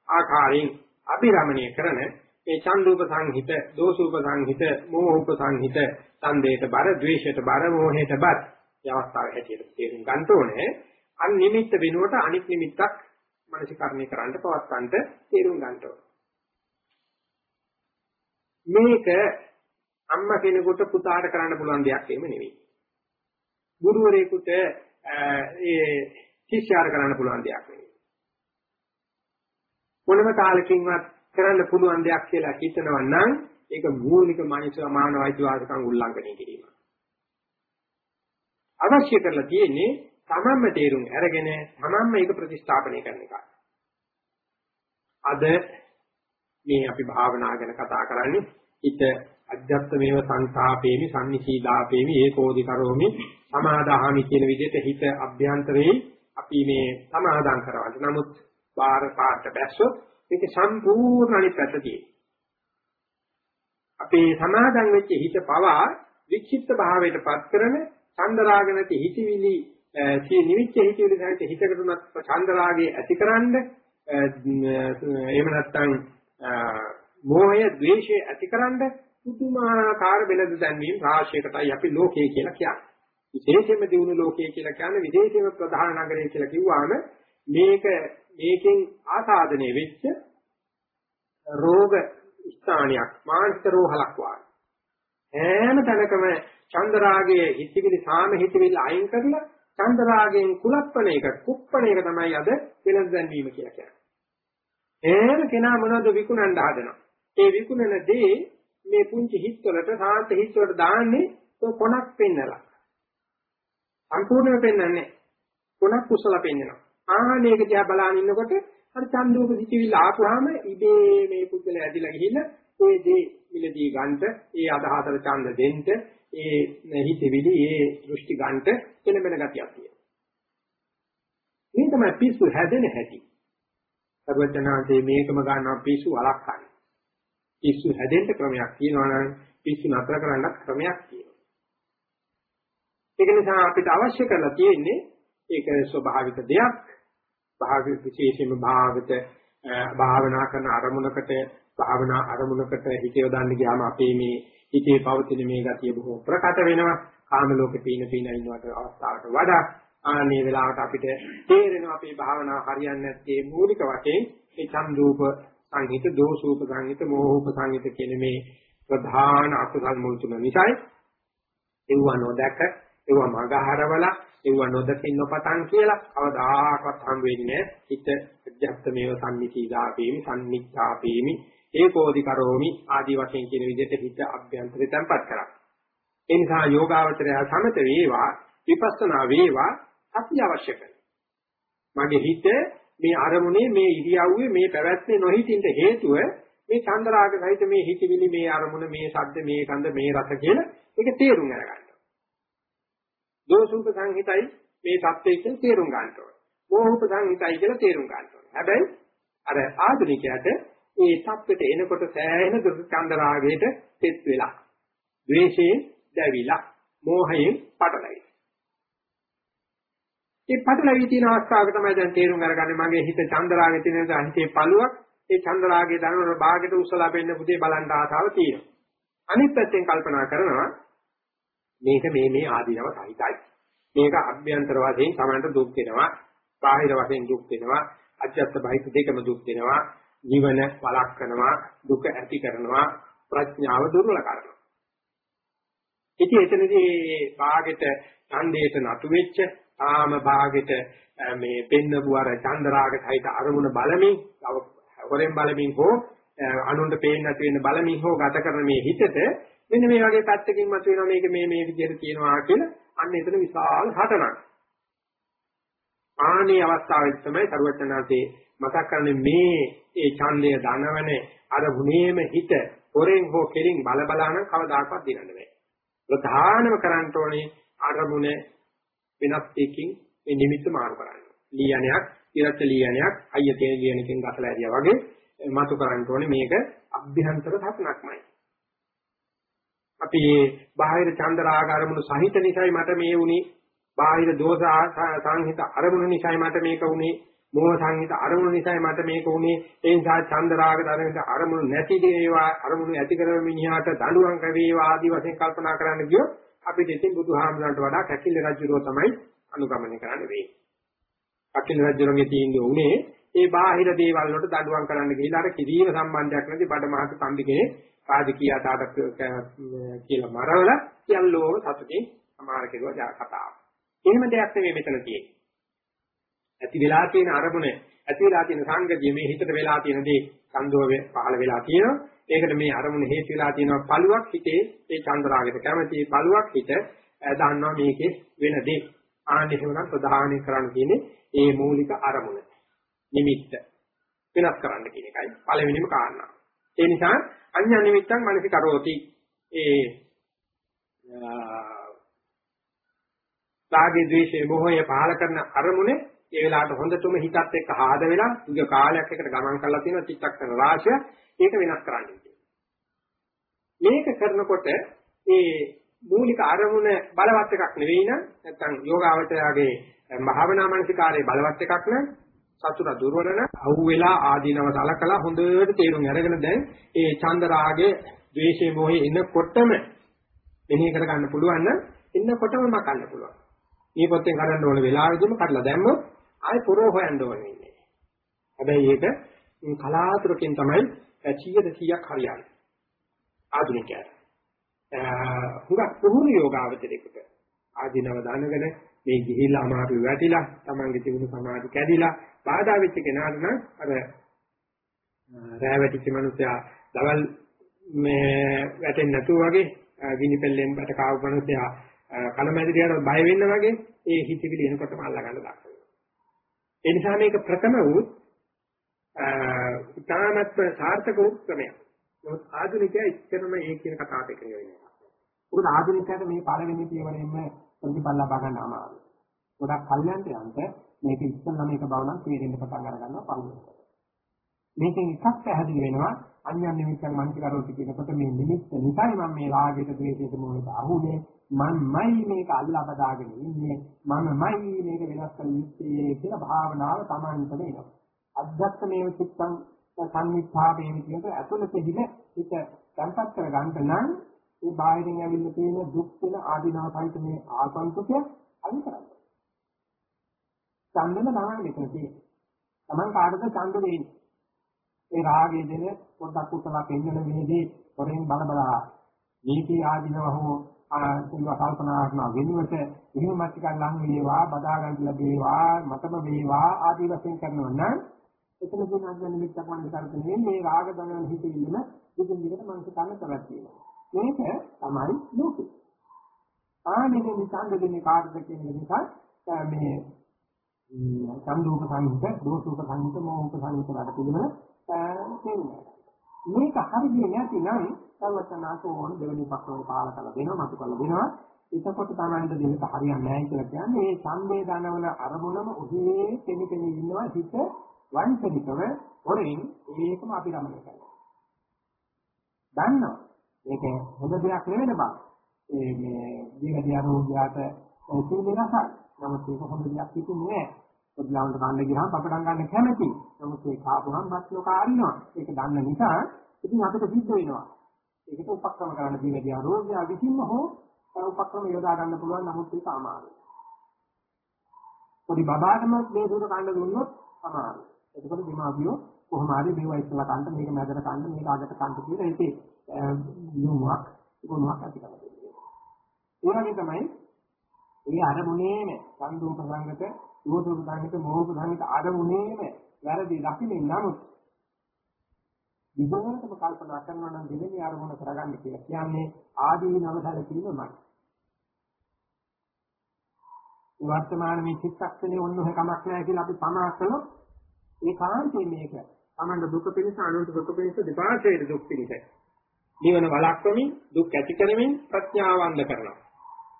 ආකාරයෙන් අභිරමණය කරන මේ චන්දුප සංහිත, දෝසුප සංහිත, මෝහූප සංහිත, ඡන්දයට බර, ද්වේෂයට බර, මෝහයට බර. මේ අවස්ථාව හැටියට තේරුම් ගන්න ඕනේ. අන් නිමිත්ත වෙනුවට අනිත් නිමිත්තක් මනසිකරණය කරන්න පවත්තන්ට තේරුම් ගන්න ඕනේ. මේක අම්මා කෙනෙකුට පුතාට කරන්න පුළුවන් දෙයක් එහෙම නෙවෙයි. ගුරුවරයෙකුට ඒ ශිෂ්‍යයාට කරන්න පුළුවන් දෙයක් නෙවෙයි. මොනම කාලෙකින්වත් කරන්න පුළුවන් දෙයක් කියලා හිතනවා නම් ඒක මූලික මනුෂ්‍ය මානව අයිතිවාසිකම් උල්ලංඝනය කිරීම. අවශ්‍ය කරලා තියෙන්නේ තමන්ම තේරුම් අරගෙන තමන්ම ඒක ප්‍රතිස්ථාපනය කරන එකයි. අද මේ අපි භාවනා ගැන කතා කරන්නේ හිත අධ්‍යාත්මේව සංතාපේමි සම්නිසීදාපේමි ඒකෝදි කරෝමි සමාදාහමි කියන විදිහට හිත අභ්‍යන්තරේ අපි මේ සමාදාන් කරවල. නමුත් බාහිර පාට බැස්සොත් ඒක සම්පූර්ණ අනිත් පැත්ත තියෙනවා. අපේ සමාදන් වෙච්ච හිත පවා වික්ෂිප්ත භාවයට පත් කරන චන්දරාග නැති හිතවිලි සිය නිවිච්ච හිතවිලි දැනට හිතකට උනත් චන්දරාගේ ඇතිකරන්න එහෙම නැත්නම් මෝහය ද්වේෂය ඇතිකරන්න පුදුමාකාර වෙනද දැන්වීම රාශියකටයි අපි ලෝකය කියලා කියන්නේ. විශේෂයෙන්ම දිනු ලෝකය කියලා කියන්නේ විශේෂයෙන්ම ප්‍රධාන නගරය කියලා කිව්වම මේක මේකෙන් ආසාදනය වෙච්ච රෝග ස්ථානයක් මානසික රෝහලක් වාගේ. හැම තැනකම චන්දරාගයේ හිතවිලි සාම හිතවිලි අයින් කරලා චන්දරාගයෙන් කුලප්පන එක කුප්පන එක තමයි අද වෙනස් දැන්වීම කියලා කියන්නේ. එහෙම කෙනා මොනවද විකුණන්න හදනවා. ඒ විකුණන දේ මේ පුංචි හිස්වලට සාන්ත හිස්වලට දාන්නේ කොනක් පෙන්නලා. සම්පූර්ණයෙන්ම පෙන්වන්නේ කොනක් කුසල පෙන්නනවා. ආහනේක දිහා බලන ඉන්නකොට අර චන්දෝප සිටිවිල්ල ආපුවාම ඉබේ මේ පුද්ගලයා ඇදිලා ගිහිල්ලා ඒ දේ මිලදී ගන්නට ඒ අදහතර ඡන්ද දෙන්න ඒ හිතවිලි ඒ දෘෂ්ටි ගන්නට එළඹෙන ගතියක් තියෙනවා. මේ තමයි පිස්සු හැදෙන හැටි. සර්වඥාන්සේ මේකම ගන්නවා පිස්සු වළක්වන්න. පිස්සු හැදෙන්න ක්‍රමයක් තියෙනවා නම් පිස්සු නතර කරන්නත් ක්‍රමයක් තියෙනවා. ඒක නිසා අපිට අවශ්‍ය කරලා තියෙන්නේ ඒක ස්වභාවික දෙයක්. භාවිත විශේෂයෙන්ම භාවිත භාවනා කරන අරමුණකට භාවනා අරමුණකට හිත යොදන්න ගියාම අපේ මේ හිතේ පවතින මේ ගතිය බොහෝ ප්‍රකට වෙනවා. කාම ලෝකේ පීන පීන ඉන්නවට අවස්ථාවට වඩා ආනේ වෙලාවට අපිට තේරෙනවා අපේ භාවනාව හරියන්නේ නැත්තේ මූලික වශයෙන් මේ චන්දූප සංහිත දෝෂූප සංහිත මෝහූප සංහිත කියන මේ ප්‍රධාන අකුසල් මුල් තුන නිසායි. ඒව නොදැක ඒව මගහරවල ඒව නොදකින් නොපතන් කියලා කවදාකවත් හම් වෙන්නේ හිත අධ්‍යාත්මේව සම්නිසීදාපේමි සම්නිච්ඡාපේමි ඒකෝදි කරෝමි. ආදි වශයෙන් කියන විදිහට හිත අභ්‍යන්තරය තැම්පත් කරා. ඒ නිසා යෝගාවචරය සමත වේවා විපස්සනා වේවා අපි අවශ්‍ය කරනවා මගේ හිත මේ අරමුණේ මේ ඉරියව්වේ මේ පැවැත්මේ නොහිටින්න හේතුව මේ චන්දරාග සහිත මේ හිතවිලි මේ අරමුණ මේ ශබ්ද මේ ගන්ධ මේ රස කියලා ඒක තේරුම් අරගන්න. දෝසුප සංහිතයි මේ தත්ත්වය කියලා තේරුම් ගන්න ඕනේ. මෝහූප සංහිතයි කියලා තේරුම් ගන්න ඕනේ. හැබැයි අර ආධුනිකයාට මේ தත්ත්වෙට එනකොට සෑහෙන දුක චන්දරාගයට තෙත් වෙලා. ද්වේෂයෙන් දැවිලා. මෝහයෙන් පටලැවිලා. මේ පටලැවි තියෙන අවස්ථාවක තමයි දැන් තේරුම් අරගන්නේ මගේ හිත චන්දරාගේ තියෙන නිසා හිතේ පළුවක් ඒ චන්දරාගේ දනවන භාගයට උස්සලා බෙන්න පුතේ බලන්න ආසාව තියෙනවා. අනිත් පැත්තෙන් කල්පනා කරනවා මේක මේ මේ ආදීනව සහිතයි. මේක අභ්‍යන්තර වශයෙන් සමන්ට දුක් දෙනවා, බාහිර වශයෙන් දුක් දෙනවා, අජත්ත බහිත දෙකම දුක් දෙනවා, ජීවන වලක් කරනවා, දුක ඇති කරනවා, ප්‍රඥාව දුර්වල කරනවා. ඉතින් එතනදී භාගෙට ඡන්දයට නතු වෙච්ච ආම භාගෙට මේ පෙන්නපු අර චන්දරාග සහිත අරමුණ බලමින් හොරෙන් බලමින් හෝ අනුන්ට පේන්න නැති වෙන බලමින් හෝ ගත කරන මේ හිතට මෙන්න මේ වගේ පැත්තකින් මත වෙනවා මේක මේ මේ විදිහට කියනවා කියලා අන්න එතන විශාල හටනක්. ආනේ අවස්ථාවේ තමයි සරුවචනාංශේ මතක් කරන්නේ මේ ඒ ඡන්දය ධනවන අර ගුණේම හිත හොරෙන් හෝ කෙලින් බල බලාන කවදාකවත් දිනන්න බෑ. ප්‍රධානම කරන්න ඕනේ අරමුණ වෙනස් එකකින් මේ නිමිත්ත මාරු කරන්න. ලියනයක්, ඉරච්ච ලියනයක්, අයිය තේ ලියනකින් ගසලා ඇරියා වගේ මතු කරන්න ඕනේ මේක අභ්‍යන්තර සත්‍නක්මයි. අපි බාහිර චන්දරාග අරමුණු සහිත නිසායි මට මේ වුනේ බාහිර දෝෂ සංහිත අරමුණු නිසායි මට මේක වුනේ මෝහ සංහිත අරමුණු නිසායි මට මේක උනේ ඒ නිසා චන්ද රාග ධර්මයට අරමුණු නැති දේවා අරමුණු ඇති කරන මිනිහාට දඬුවම් කවේවා ආදී වශයෙන් කල්පනා කරන්න ගියොත් අපිට ඉතින් බුදුහාමුදුරන්ට වඩා කැකිල්ල රජුරෝ තමයි අනුගමනය කරන්න වෙන්නේ. කැකිල්ල රජුරන්ගේ තීන්දුව උනේ ඒ බාහිර දේවල් වලට දඬුවම් කරන්න ගිහිල්ලා අර කිරීම සම්බන්ධයක් නැති බඩ මහත් තම්බි කෙනෙක් රාජකීය තාට කියලා මරවල සියල්ලෝම සතුටින් සමාර කෙරුවා කතාව. එහෙම දෙයක් නෙවෙයි මෙතන තියෙන්නේ. ඇති වෙලා තියෙන අරමුණ ඇති වෙලා තියෙන සංගතිය මේ හිතට වෙලා තියෙන දේ සංදෝෂ පහළ වෙලා තියෙනවා. ඒකට මේ අරමුණ හේතු වෙලා තියෙනවා පළුවක් හිතේ ඒ චන්ද්‍රාගයට කැමති පළුවක් හිත දන්නවා මේකේ වෙන දේ. ආන්නේ එහෙමනම් ප්‍රධානී කරන්න තියෙන්නේ ඒ මූලික අරමුණ. නිමිත්ත වෙනස් කරන්න කියන එකයි පළවෙනිම කාරණා. ඒ නිසා අඤ්ඤා නිමිත්තන් මනසිකරෝති. ඒ රාගේ ද්වේෂේ මොහය පහල කරන අරමුණේ ඒ වෙලාවට හොඳටම හිතත් එක්ක ආද වෙලා ඉග කාලයක් එකට ගමන් කරලා තියෙන චිත්තක්ෂණ රාශිය ඒක වෙනස් කරන්න මේක කරනකොට ඒ මූලික අරමුණ බලවත් එකක් නෙවෙයි නම් නැත්නම් යෝගාවචරයාගේ භාවනා මානසිකාරයේ බලවත් එකක් නම් සතුට දුර්වලන අහු වෙලා ආදීනව සලකලා හොඳට තේරුම් අරගෙන දැන් ඒ චන්ද රාගේ ද්වේෂේ මොහේ එනකොටම මෙනෙහි කර ගන්න පුළුවන් නම් එන්නකොටම මකන්න පුළුවන්. මේ පොතෙන් කරන්න ඕන වෙලාවෙදිම කඩලා දැම්මොත් ආයෙ පොරෝ හොයන්න ඕනේ ඉන්නේ. හැබැයි ඒක කලාතුරකින් තමයි 100ට 100ක් හරියන්නේ. ආධුනිකයන්ට. හුඟක් පුහුණු යෝගාවචරයකට ආධිනව දානගෙන මේ ගිහිල්ලා අමාරු වැටිලා Tamange තිබුණු සමාධි කැඩිලා බාධා වෙච්ච කෙනාට නම් අර රෑ වැටිච්ච මිනිසයා දවල් මේ වැටෙන්නේ නැතුව වගේ ගිනිපෙල්ලෙන් බට කාව මිනිසයා කලමැදිරියට බය වෙන්න වගේ ඒ හිතවිලි එනකොටම අල්ලා ගන්න දක්වනවා. ඒ නිසා මේක ප්‍රථම වූ ඉතාමත්ම සාර්ථක වූ ක්‍රමයක්. නමුත් ආධුනිකයා ඉච්ඡනම ඒ කියන කතාවට එකඟ වෙන්නේ නැහැ. මොකද ආධුනිකයාට මේ පළවෙනි පියවරෙන්ම ප්‍රතිඵල ලබා ගන්න අමාරුයි. ගොඩක් කල්යන්ට යන්න මේක ඉස්සෙල්ලා මේක බව නම් තේරෙන්න පටන් අර ගන්නවා පළවෙනි. මේකෙන් එකක් පැහැදිලි වෙනවා අන්‍යයන් නිමිත්තන් මනසිකරෝටි කියනකොට මේ නිමිත්ත නිසායි මම මේ රාගයට ද්වේෂයට මොහොත අහුනේ මමයි මේක අල්ලා බදාගෙන ඉන්නේ මමයි මේක වෙනස් කළ යුත්තේ කියලා භාවනාව Tamanට වෙනවා අධ්‍යාත්මයේ චිත්තං සම්නිස්ථාපේ විදියට ඇතුළත හිම හිත සංපත් කර ගන්න නම් ඒ බාහිරින් ඇවිල්ලා තියෙන දුක් වෙන ආදීනව සහිත මේ ආසන්තුකය අයින් කරන්න. ඡන්දම තමයි මෙතන තියෙන්නේ. Taman කාටද ඡන්ද දෙන්නේ? ඒ රාගයේ දෙන පොඩ්ඩක් උත්තලා පෙන්නන මේදී හොරෙන් බල බලා නීති ආධිනව හෝ ආසින්ව කල්පනා කරන වෙනුවට එහෙම මැටිකක් ලං වේවා බදා ගන්න ලැබේවා මතම වේවා ආදී වශයෙන් කරනවා නම් එතන දුන අඥාන නිමිත්තක් වන්ද කරන්නේ මේ රාග දනන හිතෙන්න දුකින් දිගට මනස කන්න තරක් තියෙනවා. මේක තමයි ලෝකෙ ආනෙක නිසංග දෙන්නේ කාටද කියන නිසා මේ සම්දූප සංහිත දෝසූප සංහිත මෝහූප සංහිත වල පිළිවෙල තේරුණා. මේක හරියන්නේ නැතිනම් සර්වචනාසෝන දෙවෙනි පක්ෂවල පාල කළ දෙනවා මතු කළ දෙනවා. එතකොට තමයි දෙන්නට හරියන්නේ නැහැ කියලා කියන්නේ මේ ඡන්දේ දනවන අරමුණම ඔහේ කෙනි කෙනි ඉන්නවා හිත වංචනිකව හොරෙන් ඒකම අපි ගමනය කරනවා. දන්නවා. මේක හොඳ දෙයක් නෙවෙයි බං. ඒ මේ ජීවිතය රෝගියාට ඔසු වෙනසක්. නමුත් ඒක හොඳ දෙයක් හිතුනේ නෑ. පොඩ්ඩලවන්ට කන්න ගියාම පපඩම් ගන්න කැමති. නමුත් ඒ කාපුවම බත් නොකා අරිනවා. ඒක දන්න නිසා ඉතින් අපිට සිද්ධ වෙනවා. ඒකට උපක්‍රම කරන්න දීලා රෝගය විසින්ම හෝ උපක්‍රම යොදා ගන්න පුළුවන් නමුත් ඒක අමාරුයි. පොඩි බබාටම මේ දුර කන්න දුන්නොත් අමාරුයි. එතකොට දිමාවියෝ කොහොම හරි මේවා ඉස්සලා කන්න මේක මැදට කන්න මේක අගට කන්න කියලා ඒකේ යොමුවක් ගුණයක් ඇති කරගන්නවා. ඒ වගේ තමයි ඒ අරමුණේම සංදූප සංගත යෝධුරු සංගත මොහොත සංගත අරමුණේම වැරදි දකින්නේ නමුත් විභවනකම කල්පනා කරනවා නම් දෙවෙනි අරමුණ කරගන්න කියලා කියන්නේ ආදී නවසල කිරීමයි. වර්තමාන මේ චිත්තක්ෂණේ ඔන්න ඔය කමක් නැහැ කියලා අපි සමාහ කළොත් ඒ කාන්තේ මේක තමන්ගේ දුක පිණිස අනුන්ට දුක පිණිස දෙපාර්ශ්වයේ දුක් පිණිස නිවන වළක්වමින් දුක් ඇති කරමින් ප්‍රඥාව අන්ධ කරනවා.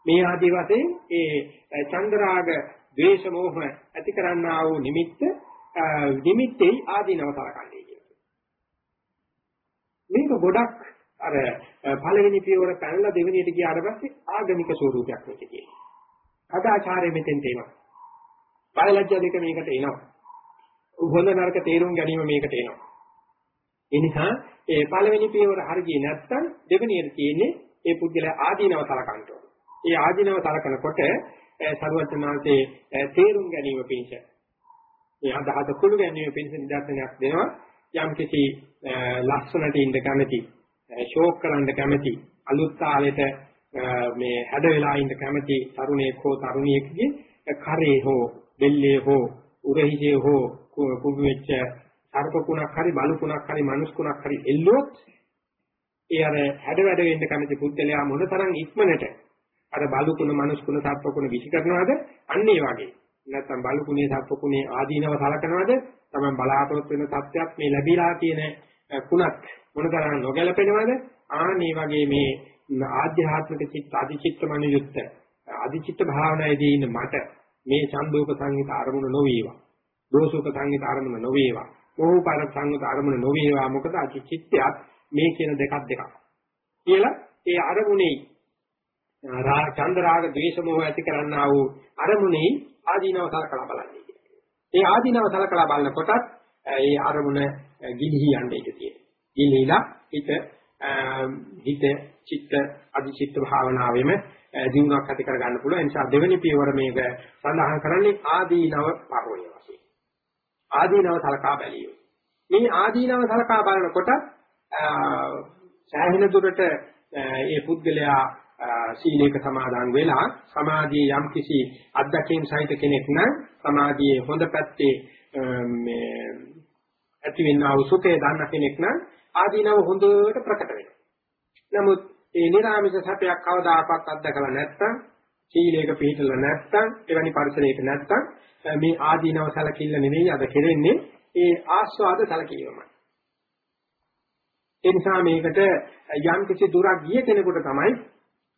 මේ ආදී වශයෙන් ඒ චන්ද්‍රාග ද්වේෂ මෝහ ඇති කරන්නා වූ නිමිත්ත නිමිත්තේ ආදීනව සලකන්නේ කියලා. මේක ගොඩක් අර පළවෙනි පියවර පැනලා දෙවෙනියට ගියාට පස්සේ ආගමික ස්වරූපයක් මේක තියෙනවා. අදාචාරය මෙතෙන් තේනවා. පළලජ්‍ය දෙක මේකට එනවා. හොඳ නරක තේරුම් ගැනීම මේකට එනවා. ඒ නිසා ඒ පළවෙනි පියවර හරියට නැත්තම් දෙවෙනියට තියෙන්නේ ඒ පුද්ගලයා ආදීනව සලකන්න ඕන. ඒ ආදීනව සලකනකොට සරුවචනාංශේ තේරුම් ගැනීම පිණිස ඒ අදහස කුළු ගැනීම පිණිස නිදර්ශනයක් දෙනවා. යම් කිසි ලක්ෂණට ඉන්න කැමැති, ෂෝක් කරන්න කැමැති, අලුත් කාලෙට මේ හැඩ වෙලා ඉන්න කැමැති තරුණයෙක් හෝ තරුණියකගේ කරේ හෝ බෙල්ලේ හෝ උරහිසේ හෝ කුඹු වෙච්ච සර්පකුණක් හරි බලුකුණක් හරි මනුස්කුණක් හරි එල්ලුවොත් ඒ අර හැඩ වැඩ වෙන්න කැමති පුද්ගලයා මොනතරම් ඉක්මනට අර බලුකුණ මනුස්කුණ සර්පකුණ විසි කරනවද? අන්න ඒ වගේ. නැත්නම් බලුකුණේ සර්පකුණේ ආදීනව සලකනවද? තමයි බලාපොරොත්තු වෙන තත්ත්වයක් මේ ලැබීලා තියෙන කුණක් මොනතරම් නොගැලපෙනවද? ආන් මේ වගේ මේ ආධ්‍යාත්මික චිත්ත අධිචිත්ත මනියුක්ත අධිචිත්ත භාවනාවේදී ඉන්න මට මේ ඡන්දෝප සංහිත අරමුණ නොවේවා. දෝෂෝප සංහිත අරමුණ නොවේවා. ඕපාර සංහිත අරමුණ නොවේවා. මොකද අධිචිත්තයත් මේ කියන දෙකක් දෙකක්. කියලා ඒ අරමුණේ රා චන්ද රාග ද්වේෂ මොහ ඇති කරන්නා වූ අරමුණේ ආදීනව සලකලා බලන්නේ ඒ ආදීනව සලකලා බලනකොටත් ඒ අරමුණ ගිලිහි යන්නේ ඒක තියෙනවා ගිලිහිලා හිත හිත චිත්ත අධිචිත්ත භාවනාවෙම දිනුවක් ඇති කර ගන්න පුළුවන්. ඒ නිසා දෙවෙනි පියවර මේක සඳහන් කරන්නේ ආදීනව පරෝය වශයෙන්. ආදීනව සලකා බැලීම. මේ ආදීනව සලකා බලනකොට සෑහෙන දුරට ඒ පුද්ගලයා සීලයක සමාදන් වෙලා සමාධියේ යම් කිසි අත්දැකීම් සහිත කෙනෙක් නම් සමාධියේ හොඳ පැත්තේ මේ ඇතිවෙනා වූ සුඛය දන්න කෙනෙක් නම් ආදීනව හොඳට ප්‍රකට වෙනවා. නමුත් ඒ නිර්ආමිෂ සත්‍යයක් කවදාකවත් අත්දකලා නැත්නම් සීලයක පිළිපදලා නැත්නම් එවැනි පරිසරයක නැත්නම් මේ ආදීනව සැලකිල්ල නෙවෙයි අද කෙරෙන්නේ ඒ ආස්වාද සැලකීමයි. ඒ නිසා මේකට යම් කිසි දුරක් ගිය කෙනෙකුට තමයි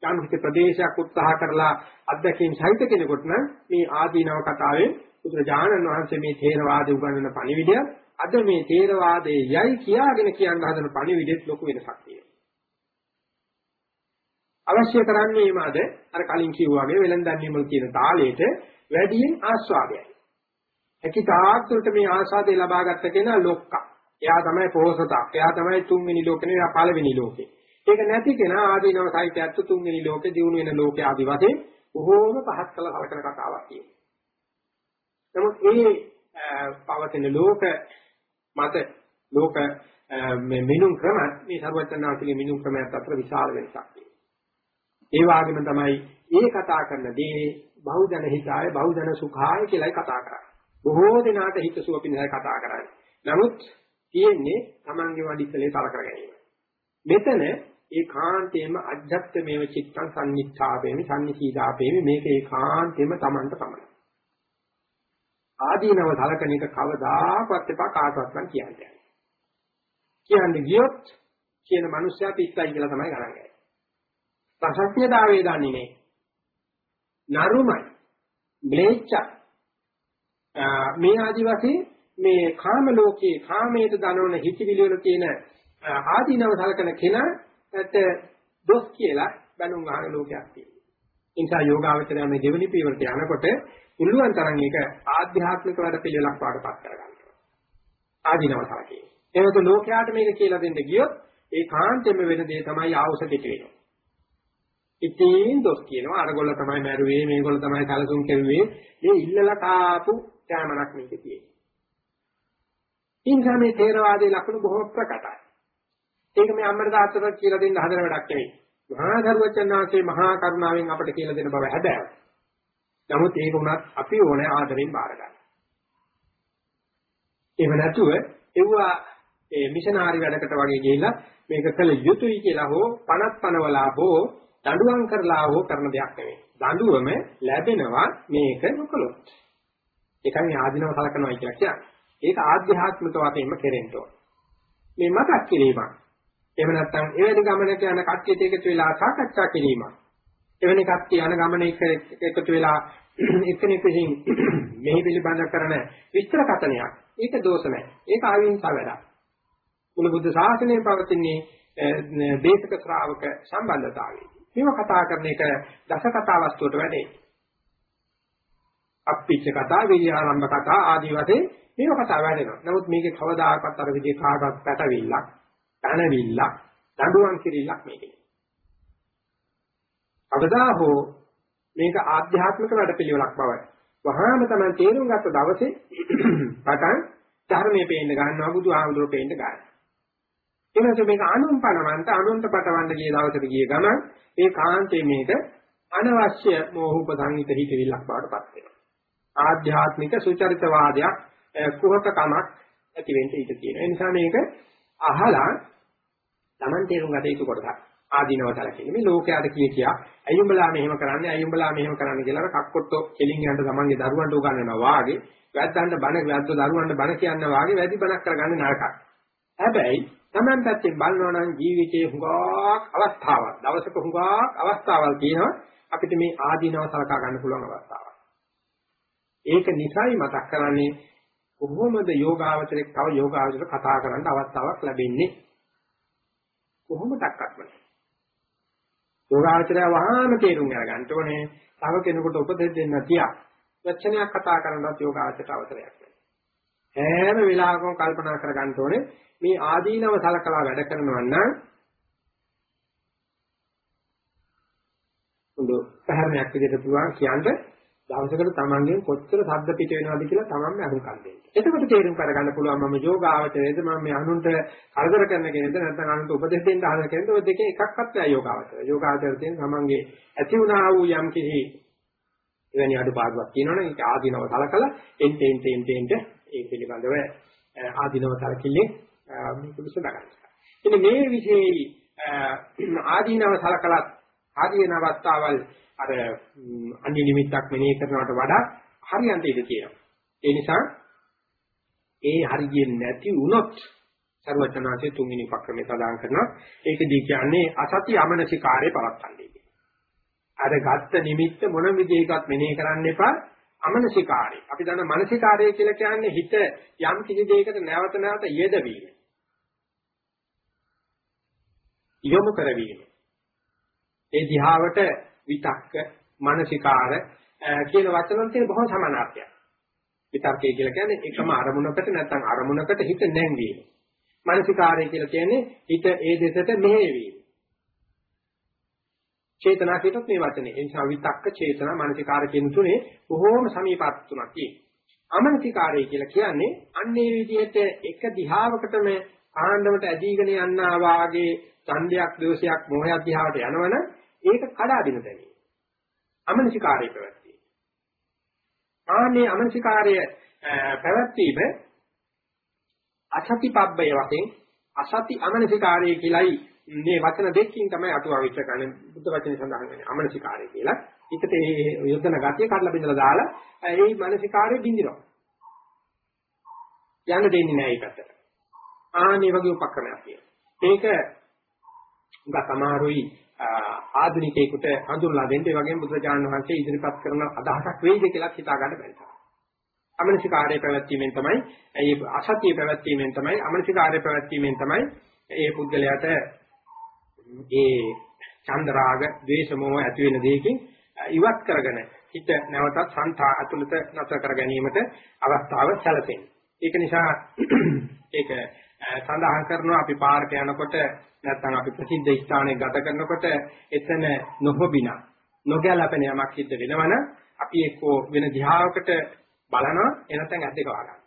යම් කිසි ප්‍රදේශයක් උත්සාහ කරලා අත්දැකීම් සහිත කෙනෙකුට නම් මේ ආදීනව කතාවේ බුදුරජාණන් වහන්සේ මේ ථේරවාදී උගන්වන පණිවිඩය අද මේ ථේරවාදයේ යයි කියාගෙන කියන්න හදන පණිවිඩෙත් ලොකු වෙනසක් තියෙනවා. අවශ්‍ය කරන්නේ මාද අර කලින් කිව්වා වගේ වෙලඳන්නේ මුල් කියන තාලයට වැඩියෙන් ආස්වාදයයි. හැකි තාක්ෂරට මේ ආස්වාදේ ලබාගත්ත කෙනා ලොක්කා. එයා තමයි පොහොසතක්. එයා තමයි තුන්වෙනි ලෝකේ නෙවෙයි පළවෙනි ලෝකේ. ඒක නැති කෙනා ආදීනව සාහිත්‍යයත් තුන්වෙනි ලෝකේ දිනු වෙන ලෝකේ ආදි වශයෙන් බොහෝම පහත් කළ හලකන කතාවක් තියෙනවා. නමුත් මේ පවතින ලෝක මත ලෝක මේ මිනුම් ක්‍රම මේ සර්වඥාන්සේගේ මිනුම් ක්‍රමයට අතර විශාල වෙනසක් තියෙනවා. ඒ වගේම තමයි මේ කතා කරන දේ බහුජන හිතාය බහුජන සුඛාය කියලායි කතා කරන්නේ. බොහෝ දෙනාට හිතසුව පිණිසයි කතා කරන්නේ. නමුත් තියෙන්නේ Tamange වඩිකලේ තල කර ගැනීම. මෙතන ඒකාන්තයෙන්ම අජ්ජත්මේව චිත්තං සම්නිච්ඡාපේමි සම්නිසීදාපේමි මේක ඒකාන්තයෙන්ම Tamanට පමණයි. ආදීනව සලකන එක කවදාකවත් එපා කාටවත් නම් කියන්නේ. කියන්නේ ගියොත් කියන මනුස්සයා පිස්සයි කියලා තමයි ගණන් ගන්නේ. ප්‍රසඥතාවයේ දන්නේ නේ. නරුමයි. බ්ලේච්ච මේ ආදි වශයෙන් මේ කාම ලෝකයේ කාමයට දනවන හිතවිලි වල තියෙන ආදීනව සලකන කෙනාට දොස් කියලා බැනුම් අහන ලෝකයක් තියෙනවා. ඒ නිසා යෝගාවචරය මේ දෙවෙනි පියවරට යනකොට පුළුවන් තරම් ඒක ආධ්‍යාත්මික වැඩ පිළිවෙලක් වඩපත් කරගන්නවා. ආදීනව සලකේ. එනකොට ලෝකයාට මේක කියලා දෙන්න ගියොත් ඒ කාන්තෙම වෙන දේ තමයි ආවුස පිට වෙනවා. ඉතින් දොස් කියනවා අරගොල්ල තමයි මැරුවේ මේගොල්ල තමයි සැලසුම් කෙරුවේ මේ ඉල්ලලා කාපු කැමරක් මේකේ තියෙන්නේ. ඉන්සා මේ තේරවාදයේ ලක්ෂණ බොහොම ප්‍රකටයි. ඒක මේ අම්මර තාත්තට කියලා දෙන්න හදන වැඩක් නෙවෙයි. මහා දරුවචනාංශේ මහා කරුණාවෙන් අපට කියලා දෙන බව හැබැයි. නමුත් ඒක උනත් අපි ඕනේ ආදරෙන් බාර ගන්න. එහෙම නැතුව එවුවා ඒ මිෂනාරි වැඩකට වගේ ගිහිල්ලා මේක කළ යුතුයි කියලා හෝ පණක් පනවලා හෝ දඬුවම් කරලා හෝ කරන දෙයක් නෙවෙයි. දඬුවම ලැබෙනවා මේක නොකළොත්. ඒකයි ආධිනව සලකනවා කියලා කියන්නේ. ඒක ආධ්‍යාත්මික වශයෙන්ම කෙරෙන්න ඕන. මේ මතක් කිරීමක්. එහෙම නැත්නම් එවැනි ගමනක යන කට්ටියට එකතු වෙලා සාකච්ඡා කිරීමක්. එවැනි කට්ටිය යන ගමන එකතු වෙලා එක්කෙනෙක් විසින් මෙහි පිළිබඳ කරන විස්තර කතනයක්. ඒක දෝෂ නැහැ. ඒක ආවින්සා වැඩක්. මුළු බුද්ධ ශාසනය පවතින්නේ දේශක ශ්‍රාවක සම්බන්ධතාවයයි. මේව කතා කරන එක දස කතා වස්තුවට වැඩේ. අප්පිච්ච කතා, විද්‍යාරම්භ කතා ආදී වශයෙන් මේක කතා වැඩෙනවා. නමුත් මේකේ කවදාකවත් අර විදිහේ කාටවත් පැටවිල්ලක්, පැනවිල්ලක්, දඬුවම් කිරිල්ලක් මේකේ. අවදා හෝ මේක ආධ්‍යාත්මික වැඩපිළිවෙලක් බවයි. වහාම තමයි තේරුම් ගත්ත දවසේ [CLEARS THROAT] පටන් ධර්මයේ පේන්න ගන්නවා බුදුහාමුදුරුවෝ පේන්න ගන්නවා. ඊමණට මේක අනුම්පණවන්ත අනුන්ට පටවන්න ගිය දවසට ගිය ගමන් ඒ කාන්තේ මේක අනවශ්‍ය මෝහූපසංහිත හිතවිල්ලක් බවට පත් වෙනවා. ආධ්‍යාත්මික සුචරිතවාදයක් කුහකකමක් ඇති වෙන්න ඉඩ තියෙනවා. ඒ නිසා මේක අහලා Taman තේරුම් ගත යුතු කොටසක්. ආදීනව සැලකෙන්නේ. මේ ලෝකයට කිය කියා අයුම්බලා මෙහෙම කරන්නේ අයුම්බලා මෙහෙම කරන්නේ කියලා කක්කොට්ටෝ කෙලින් යන්න තමන්ගේ දරුවන්ට උගන්වනවා වාගේ වැද්දන්ට බණ වැද්ද දරුවන්ට බණ කියනවා වාගේ වැඩි බණක් කරගන්න නරකයි. හැබැයි Taman පැත්තෙන් බලනවා නම් ජීවිතයේ හුඟක් අවස්ථාවක් දවසක හුඟක් අවස්ථාවල් තියෙනවා අපිට මේ ආදීනව සලකා ගන්න පුළුවන් අවස්ථාවක්. ඒක නිසයි මතක් කරන්නේ කොහොමද යෝගාවචරයක් තව යෝගාවචර කතා කරන්න අවස්ථාවක් ලැබෙන්නේ කොහොමදක්වත් නැහැ. යෝගාචරය වහාම තේරුම් අරගන්න ඕනේ. තව කෙනෙකුට උපදෙස් දෙන්න තියා. වචනයක් කතා කරනවත් යෝගාචරයට අවසරයක් නැහැ. හැම වෙලාවකම කල්පනා කරගන්න ඕනේ මේ ආදීනව සලකලා වැඩ කරනවා නම් හොඳ පැහැරණයක් විදිහට පුළුවන් කියන්නේ දවසකට තමන්ගෙන් කොච්චර ශබ්ද පිට වෙනවද කියලා තමන්ම අහුම්කම් දෙන්න. එතකොට තේරුම් කරගන්න පුළුවන් මම යෝගාවචරයේද මම මේ අනුන්ට කරදර කරන කෙනෙක්ද නැත්නම් අනුන්ට උපදෙස් දෙන්න හදන කෙනෙක්ද ඔය දෙකේ එකක්වත් නෑ යෝගාවචරය. යෝගාවචරය තියෙන තමන්ගේ ඇති වුණා වූ යම් කිසි එවැනි අඩුපාඩුවක් තියෙනවනේ ඒක ආධිනව සලකලා එන්ට එන්ට එන්ට එන්ට ඒ පිළිබඳව ආධිනව සලකින්නේ මේක විසඳගන්න. ඉතින් මේ විශේෂයි ආධිනව සලකලා ආධින අවස්ථාවල් අර අන්‍ය නිමිත්තක් මෙනෙහි කරනවට වඩා හරියන්ට ඉඳ තියෙනවා. ඒ නිසා ඒ හරියෙන්නේ නැති වුණොත් සර්වචනාසේ තුන්වෙනි උපක්‍රමයේ සඳහන් කරනවා ඒකදී කියන්නේ අසති අමනසිකාරය පවත්තන්නේ කියන. අර ගත්ත නිමිත්ත මොන විදිහකට මෙනෙහි කරන්න එපා අමනසිකාරය. අපි දන්න මනසිකාරය කියලා කියන්නේ හිත යම් කිසි දෙයකට නැවත නැවත යෙදවීම. යොමු කරවීම. ඒ දිහාවට විතක්ක, මානසිකාර කියන වචන වලින් බොහොම සමානාර්ථයක්. විතර්කය කියලා කියන්නේ එකම අරමුණකට නැත්නම් අරමුණකට හිත නැංවීම. මානසිකාරය කියලා කියන්නේ හිත ඒ දෙසට මෙහෙවීම. චේතනා කියතොත් මේ වචනේ. ඒ නිසා විතක්ක, චේතනා, මානසිකාර කියන තුනේ බොහෝම සමීපත් තුනක් තියෙනවා. අමනසිකාරය කියලා කියන්නේ අන්නේ විදිහට එක දිහාවකටම ආණ්ඩවට ඇදීගෙන යන්නා වාගේ ඡන්දයක්, දෝෂයක්, මොහයක් දිහාවට යනවනම් ඒක කඩා දෙන තැනින්. අමනසිකාරය පැවැත්වීම. ආනේ අමනසිකාරය පැවැත්වීම අසතිපබ්බය වශයෙන් අසති අමනසිකාරය කියලයි මේ වචන දෙකකින් තමයි අටුවා විස්තර කරන්නේ බුද්ධ වචනේ සඳහන් වෙන්නේ අමනසිකාරය කියලා. හිතට ඒ යොදන ගතිය කඩලා බිඳලා දාලා ඒ මානසිකාරය බින්දිනවා. යන්න දෙන්නේ නැහැ ඒකට. ආනේ වගේ උපක්‍රමයක් තියෙනවා. ඒක උග සමහරුයි ආධුනිකයෙකුට හඳුන්ලා දෙන්න ඒ වගේම බුදුරජාණන් වහන්සේ ඉදිරිපත් කරන අදහසක් වෙයිද කියලා හිතා ගන්න බැහැ. අමනසිකාරය පැවැත්වීමෙන් තමයි ඒ අසතිය පැවැත්වීමෙන් තමයි අමනසිකාරය පැවැත්වීමෙන් තමයි ඒ පුද්ගලයාට ඒ චන්දරාග, ද්වේෂ මොහ ඇති වෙන දෙයකින් ඉවත් කරගෙන හිත නැවතත් සංතා අතුලත නැතර කර ගැනීමට අවස්ථාව සැලසෙන්නේ. ඒක නිසා ඒක සඳහන් කරනවා අපි පාරක යනකොට නැත්නම් අපි ප්‍රසිද්ධ ස්ථානයක ගත කරනකොට එතන නොහොබිනා නොගැලපෙන යමක් සිද්ධ වෙනවනම් අපි එක්කෝ වෙන දිහාවකට බලනවා එනතෙන් ඇද්දක වහගන්න.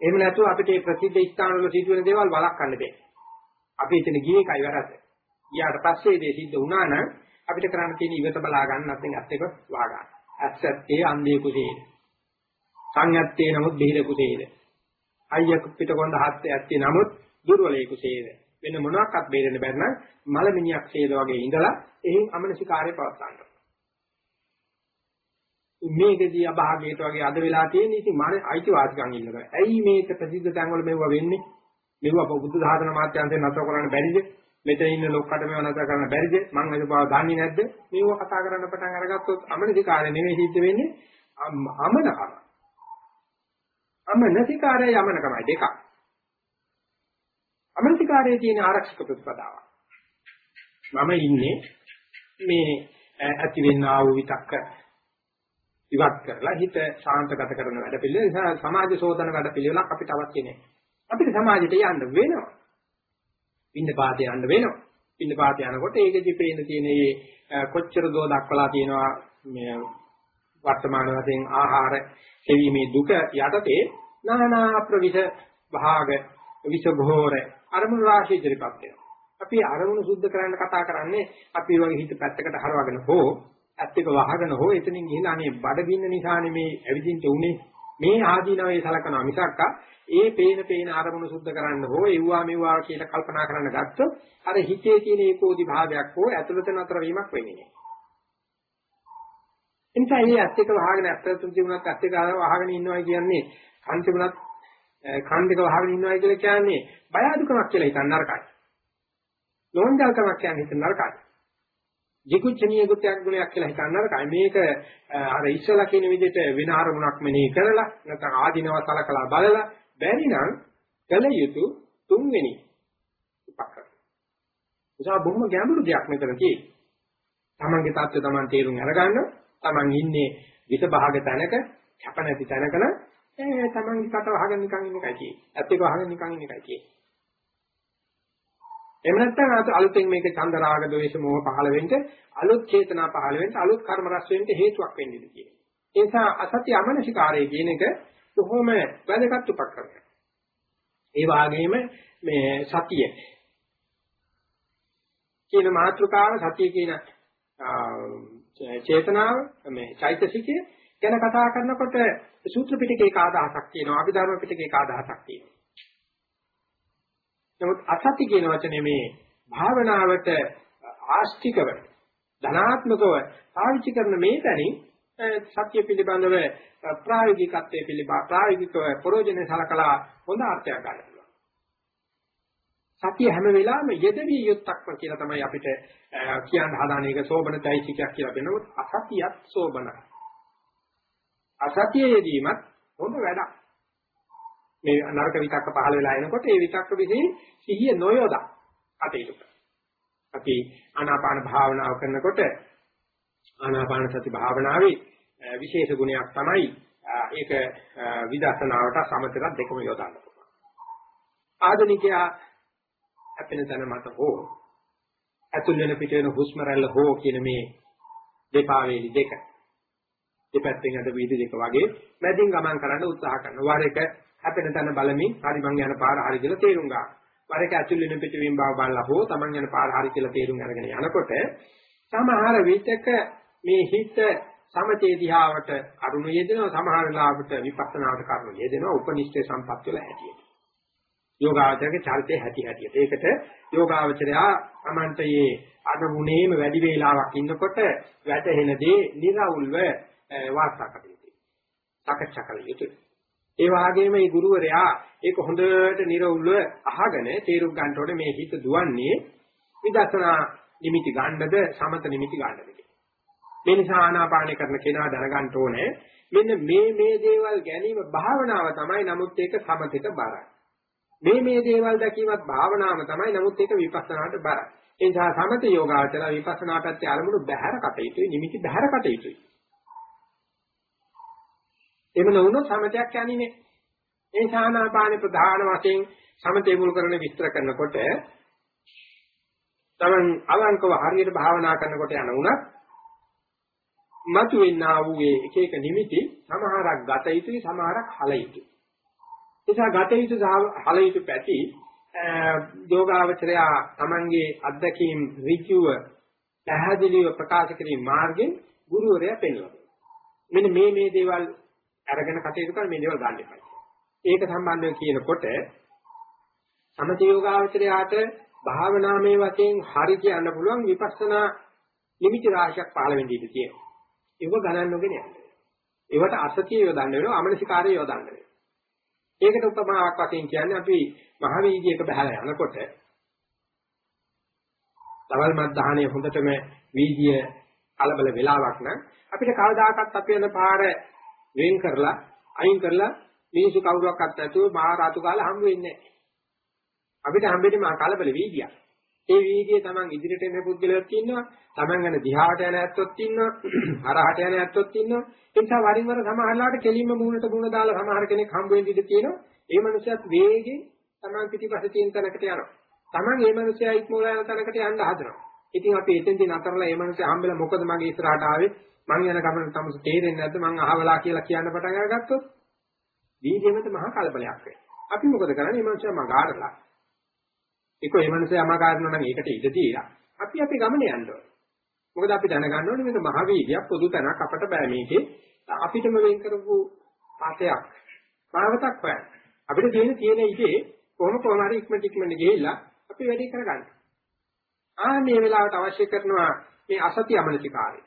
එහෙම නැතුව අපිට මේ ප්‍රසිද්ධ ස්ථානවල සිදුවෙන දේවල් වළක්වන්න බෑ. අපි එතන ගියේ කයි වැරද්ද. ඊට පස්සේ මේ සිද්ධ වුණා නම් අපිට කරන්න තියෙන ඉවත බලා ගන්න නැත්නම් ඇත්තක වහගන්න. ඇත්තත්තේ අන්ධේ කුසේද. සංයත්තේ නමුත් බිහිර කුසේද. අයියක් පිටකොන්ද හත්තේ ඇත්තේ නමුත් දුර්වලයෙකු සේද වෙන මොනවාක්වත් බේරෙන්න බැරි නම් මලමිණියක් සේද වගේ ඉඳලා එයින් අමනසිකාරය පවත්වන්න. මේකදී අභාගයට වගේ අද වෙලා තියෙන ඉතින් මම අයිතිවාසිකම් ඉල්ලනවා. ඇයි මේක ප්‍රසිද්ධ තැන්වල මෙවුවා වෙන්නේ? මෙවුවා බුද්ධ ධාතන මාත්‍යන්තයෙන් නතර කරන්න බැරිද? මෙතන ඉන්න ලොක්කට මේව නතර කරන්න බැරිද? මං අද බව දන්නේ නැද්ද? මේව කතා කරන්න පටන් අරගත්තොත් අමනසිකාරය නෙමෙයි සිද්ධ වෙන්නේ අමනකම. අමනසිකාරය යමනකමයි දෙකක්. අමනසිකාරයේ තියෙන ආරක්ෂක ප්‍රතිපදාව. මම ඉන්නේ මේ ඇති වෙන්නා වූ විතක්ක ඉවත් කරලා හිත ශාන්තගත කරන වැඩ පිළිවෙල නිසා සමාජ සෝදන වැඩ පිළිවෙලක් අපිට අවශ්‍ය නැහැ. අපිට සමාජයට යන්න වෙනවා. පින්න පාතේ යන්න වෙනවා. පින්න පාතේ යනකොට ඒකෙදි පේන තියෙන මේ කොච්චර දෝ දක්වලා තියෙනවා මේ වර්තමාන වශයෙන් ආහාර සෙවීමේ දුක යටතේ নানা ප්‍රවිෂ භාග විෂ භෝර අරමුණු රාශිය ඉදිරිපත් වෙනවා. අපි අරමුණු සුද්ධ කරන්න කතා කරන්නේ අපි වගේ හිත පැත්තකට හරවගෙන හෝ ඇත්ත එක වහගෙන හෝ එතනින් ගිහිල්ලා අනේ බඩගින්න නිසානේ මේ ඇවිදින්න උනේ මේ ආදීනවේ සලකනවා මිසක් ඒ පේන පේන අරමුණු සුද්ධ කරන්න හෝ එව්වා මෙව්වා කියලා කල්පනා කරන්න ගත්තොත් අර හිතේ තියෙන ඒකෝදි භාවයක් හෝ ඇතුළත නතර වීමක් වෙන්නේ නැහැ. එනිසා මේ ඇත්ත එක වහගෙන ඇත්තටම තිබුණත් ඇත්ත එක වහගෙන ඉන්නවා කියන්නේ කන් තිබුණත් කන් දෙක වහගෙන ඉන්නවා කියලා කියන්නේ බය අඩුකමක් කියලා හිතන්න නරකයි. ලෝංජල්කමක් කියන්නේ හිතන්න නරකයි. ජිකුච්චනීය ගුත්‍යක් ගුණයක් කියලා හිතන්න නරකයි. මේක අර ඉස්සලා කියන විදිහට වෙන අරමුණක් මෙනෙහි කරලා නැත්නම් ආධිනව සලකලා බලලා බැරි නම් කල යුතු තුන්වෙනි උපකරණ. උසා බොහොම ගැඹුරු දෙයක් මෙතන තියෙන්නේ. තමන්ගේ தත්ත්වය තමන් තේරුම් අරගන්න, තමන් ඉන්නේ විස භාග තැනක, කැප නැති තැනක නම් ඒ තමන්ගේ කට වහගෙන නිකන් ඉන්න එකයි තියෙන්නේ. ඇත්ත එක වහගෙන නිකන් ඉන්න එකයි තියෙන්නේ. එහෙම නැත්නම් අලුතෙන් මේක චන්ද රාග ද්වේෂ මෝහ පහළ වෙන්න අලුත් චේතනා පහළ වෙන්න අලුත් කර්ම රැස් වෙන්න හේතුවක් වෙන්නේ ඉතියි. ඒ නිසා අසත්‍ය අමනසිකාරය කියන එක බොහොම වැදගත් උපකරණයක්. ඒ වගේම මේ සතිය කියන මාතෘකාව සතිය කියන චේතනාව මේ චෛතසිකය ගැන කතා කරනකොට සූත්‍ර පිටකේ එක අදහසක් තියෙනවා අභිධර්ම පිටකේ එක අදහසක් තියෙනවා නමුත් අසති කියන වචනේ මේ භාවනාවට ආස්තිකව ධනාත්මකව පාවිච්චි කරන මේ තැනින් සත්‍ය පිළිබඳව ප්‍රායෝගිකත්වයේ පිළිබඳ ප්‍රායෝගිකව ප්‍රෝජනේ සලකලා හොඳ අර්ථයක් ගන්න පුළුවන්. සත්‍ය හැම වෙලාවෙම යෙදවිය යුක්තක්ම කියලා තමයි අපිට කියන්න හදාන එක සෝබනයිසිකයක් කියලා වෙනවොත් අසතියත් සෝබනයි. අසතිය යෙදීමත් හොඳ වැඩක්. මේ නරක විතක්ක පහළ වෙලා එනකොට ඒ විතක්ක විසින් සිහිය නොයොදා කටයුතු කරනවා. අපි ආනාපාන භාවනාව කරනකොට ආනාපාන සති භාවනාවේ විශේෂ ගුණයක් තමයි ඒක විදර්ශනාවට සමතට දෙකම යොදන්න පුළුවන්. ආධුනිකයා අපෙන තැන මත හෝ අතුල් වෙන පිට වෙන හුස්ම රැල්ල හෝ කියන මේ දෙපා වේලි දෙක දෙපැත්තෙන් අද වීදි දෙක වගේ මැදින් ගමන් කරන්න උත්සාහ කරනවා. වර එක අපෙන තැන බලමින් හරි මං යන පාර හරි කියලා තේරුම් ගන්න. වර එක අතුල් වෙන පිට වීම බව බලලා හෝ Taman යන පාර හරි කියලා තේරුම් අරගෙන යනකොට සමහර විටක මේ හිත සමතේ දිහාවට අරුණ යෙදෙනවා සමහර වෙලාවට විපස්සනාවට කරුණ යෙදෙනවා උපනිෂ්ඨේ සම්පත් වල හැටියට. යෝගාවචරයේ චරිතය හැටි හැටියට. ඒකට යෝගාවචරයා අමන්තයේ අනුමුණේම වැඩි වේලාවක් ඉන්නකොට වැටහෙන දේ නිර්වුල්ව වාර්තා කර යුතුයි. සාකච්ඡා කළ යුතුයි. ඒ වගේම මේ ගුරුවරයා ඒක හොඳට නිර්වුල්ව අහගෙන තේරුම් ගන්නට ඕනේ මේ හිත දුවන්නේ විදර්ශනා නිමිති ගන්නද සමත නිමිති ගන්නද මේ නිසා ආනාපානය කරන කෙනා දැනගන්න ඕනේ මෙන්න මේ මේ දේවල් ගැනීම භාවනාව තමයි නමුත් ඒක සමතෙට බරයි. මේ මේ දේවල් දැකීමත් භාවනාව තමයි නමුත් ඒක විපස්සනාට බරයි. ඒ නිසා සමත යෝගාචර විපස්සනා පැත්තේ අරමුණු බහැර කටයුතුයි නිමිති බහැර කටයුතුයි. එහෙම නොවුනොත් සමතයක් යන්නේ නැහැ. ඒ ශානාපාන ප්‍රධාන වශයෙන් සමතේ මුල් කරන විස්තර කරනකොට තමන් අවංකව හරියට භාවනා කරනකොට යන උනත් මතුවෙනා වූ ඒ එක එක නිමිති සමහරක් ගත යුතුයි සමහරක් හල යුතුයි. නිසා ගත යුතු හල යුතු පැති යෝගාවචරය තමන්ගේ අත්දැකීම් ඍජුව පැහැදිලිව ප්‍රකාශ කිරීම මාර්ගෙන් ගුරුවරයා පෙන්වනවා. මෙන්න මේ මේ දේවල් අරගෙන කටයුතු කරන මේ දේවල් ගන්න එපා. ඒක සම්බන්ධව කියනකොට සමථ යෝගාවචරයාට භාවනාමය වශයෙන් හරි කියන්න පුළුවන් විපස්සනා නිමිති රාශියක් පහළ වෙන්න ඉඩ තියෙනවා. ඒව ගණන් නොගෙන යන්න. ඒවට අසතිය යොදන්න වෙනවා අමනසිකාරය යොදන්න වෙනවා. ඒකට උපමාවක් වශයෙන් කියන්නේ අපි මහ වීදියේක බහලා යනකොට තවල් මද්දාහනේ හොඳටම වීදිය කලබල වෙලාවක් නම් අපිට කවදාකවත් අපි යන පාර වෙන් කරලා අයින් කරලා මිනිස්සු කවුරක්වත් නැතුව මහා රාතු කාලේ හම්බ වෙන්නේ නැහැ. අපිට හම්බෙන්නේ මහා කලබල වීදියක්. ඒ වීදියේ Taman ඉදිරියට එන පුද්ගලයෙක් ඉන්නවා. Taman යන දිහාට යන ඇත්තොත් ඉන්නවා. [CLEARS THROAT] හරහට යන ඇත්තොත් ඉන්නවා. ඒ නිසා වරින් වර සමහරලාට කෙලින්ම මූණට මූණ දාලා සමහර කෙනෙක් හම්බ වෙන්න ඉඩ තියෙනවා. ඒ මනුස්සයත් වේගෙන් Taman පිටිපස්සේ තියෙන තැනකට යනවා. Taman මේ මනුස්සයා ඉක්මවලා යන තැනකට යන්න හදනවා. ඉතින් අපි එතෙන්දී නතරලා මේ මනුස්සයා හම්බෙලා මොකද මගේ ඉස්සරහට ආවේ? මං යන ගමන තමයි තේරෙන්නේ නැද්ද? මං අහවලා කියලා කියන්න පටන් අරගත්තොත් වීදියේමද මහා කලබලයක් වෙනවා. අපි මොකද කරන්නේ? මේ මනුස්සයා මග ආරලා ඒක ඒ මනුස්සයා යම කාරණා නම් ඒකට ඉඩ දීලා අපි අපි ගමන යන්න ඕනේ. මොකද අපි දැනගන්න ඕනේ මේක මහ වීදියක් පොදු තැනක් අපට බෑ මේකේ අපිටම වෙන් කරපු පාතයක් මාවතක් හොයන්න. අපිට තියෙන තියෙන ඉතේ කොහොම කොහම හරි ඉක්මනට ඉක්මනට ගිහිල්ලා අපි වැඩි කරගන්න. ආ මේ වෙලාවට අවශ්‍ය කරනවා මේ අසති අමනසිකාරය.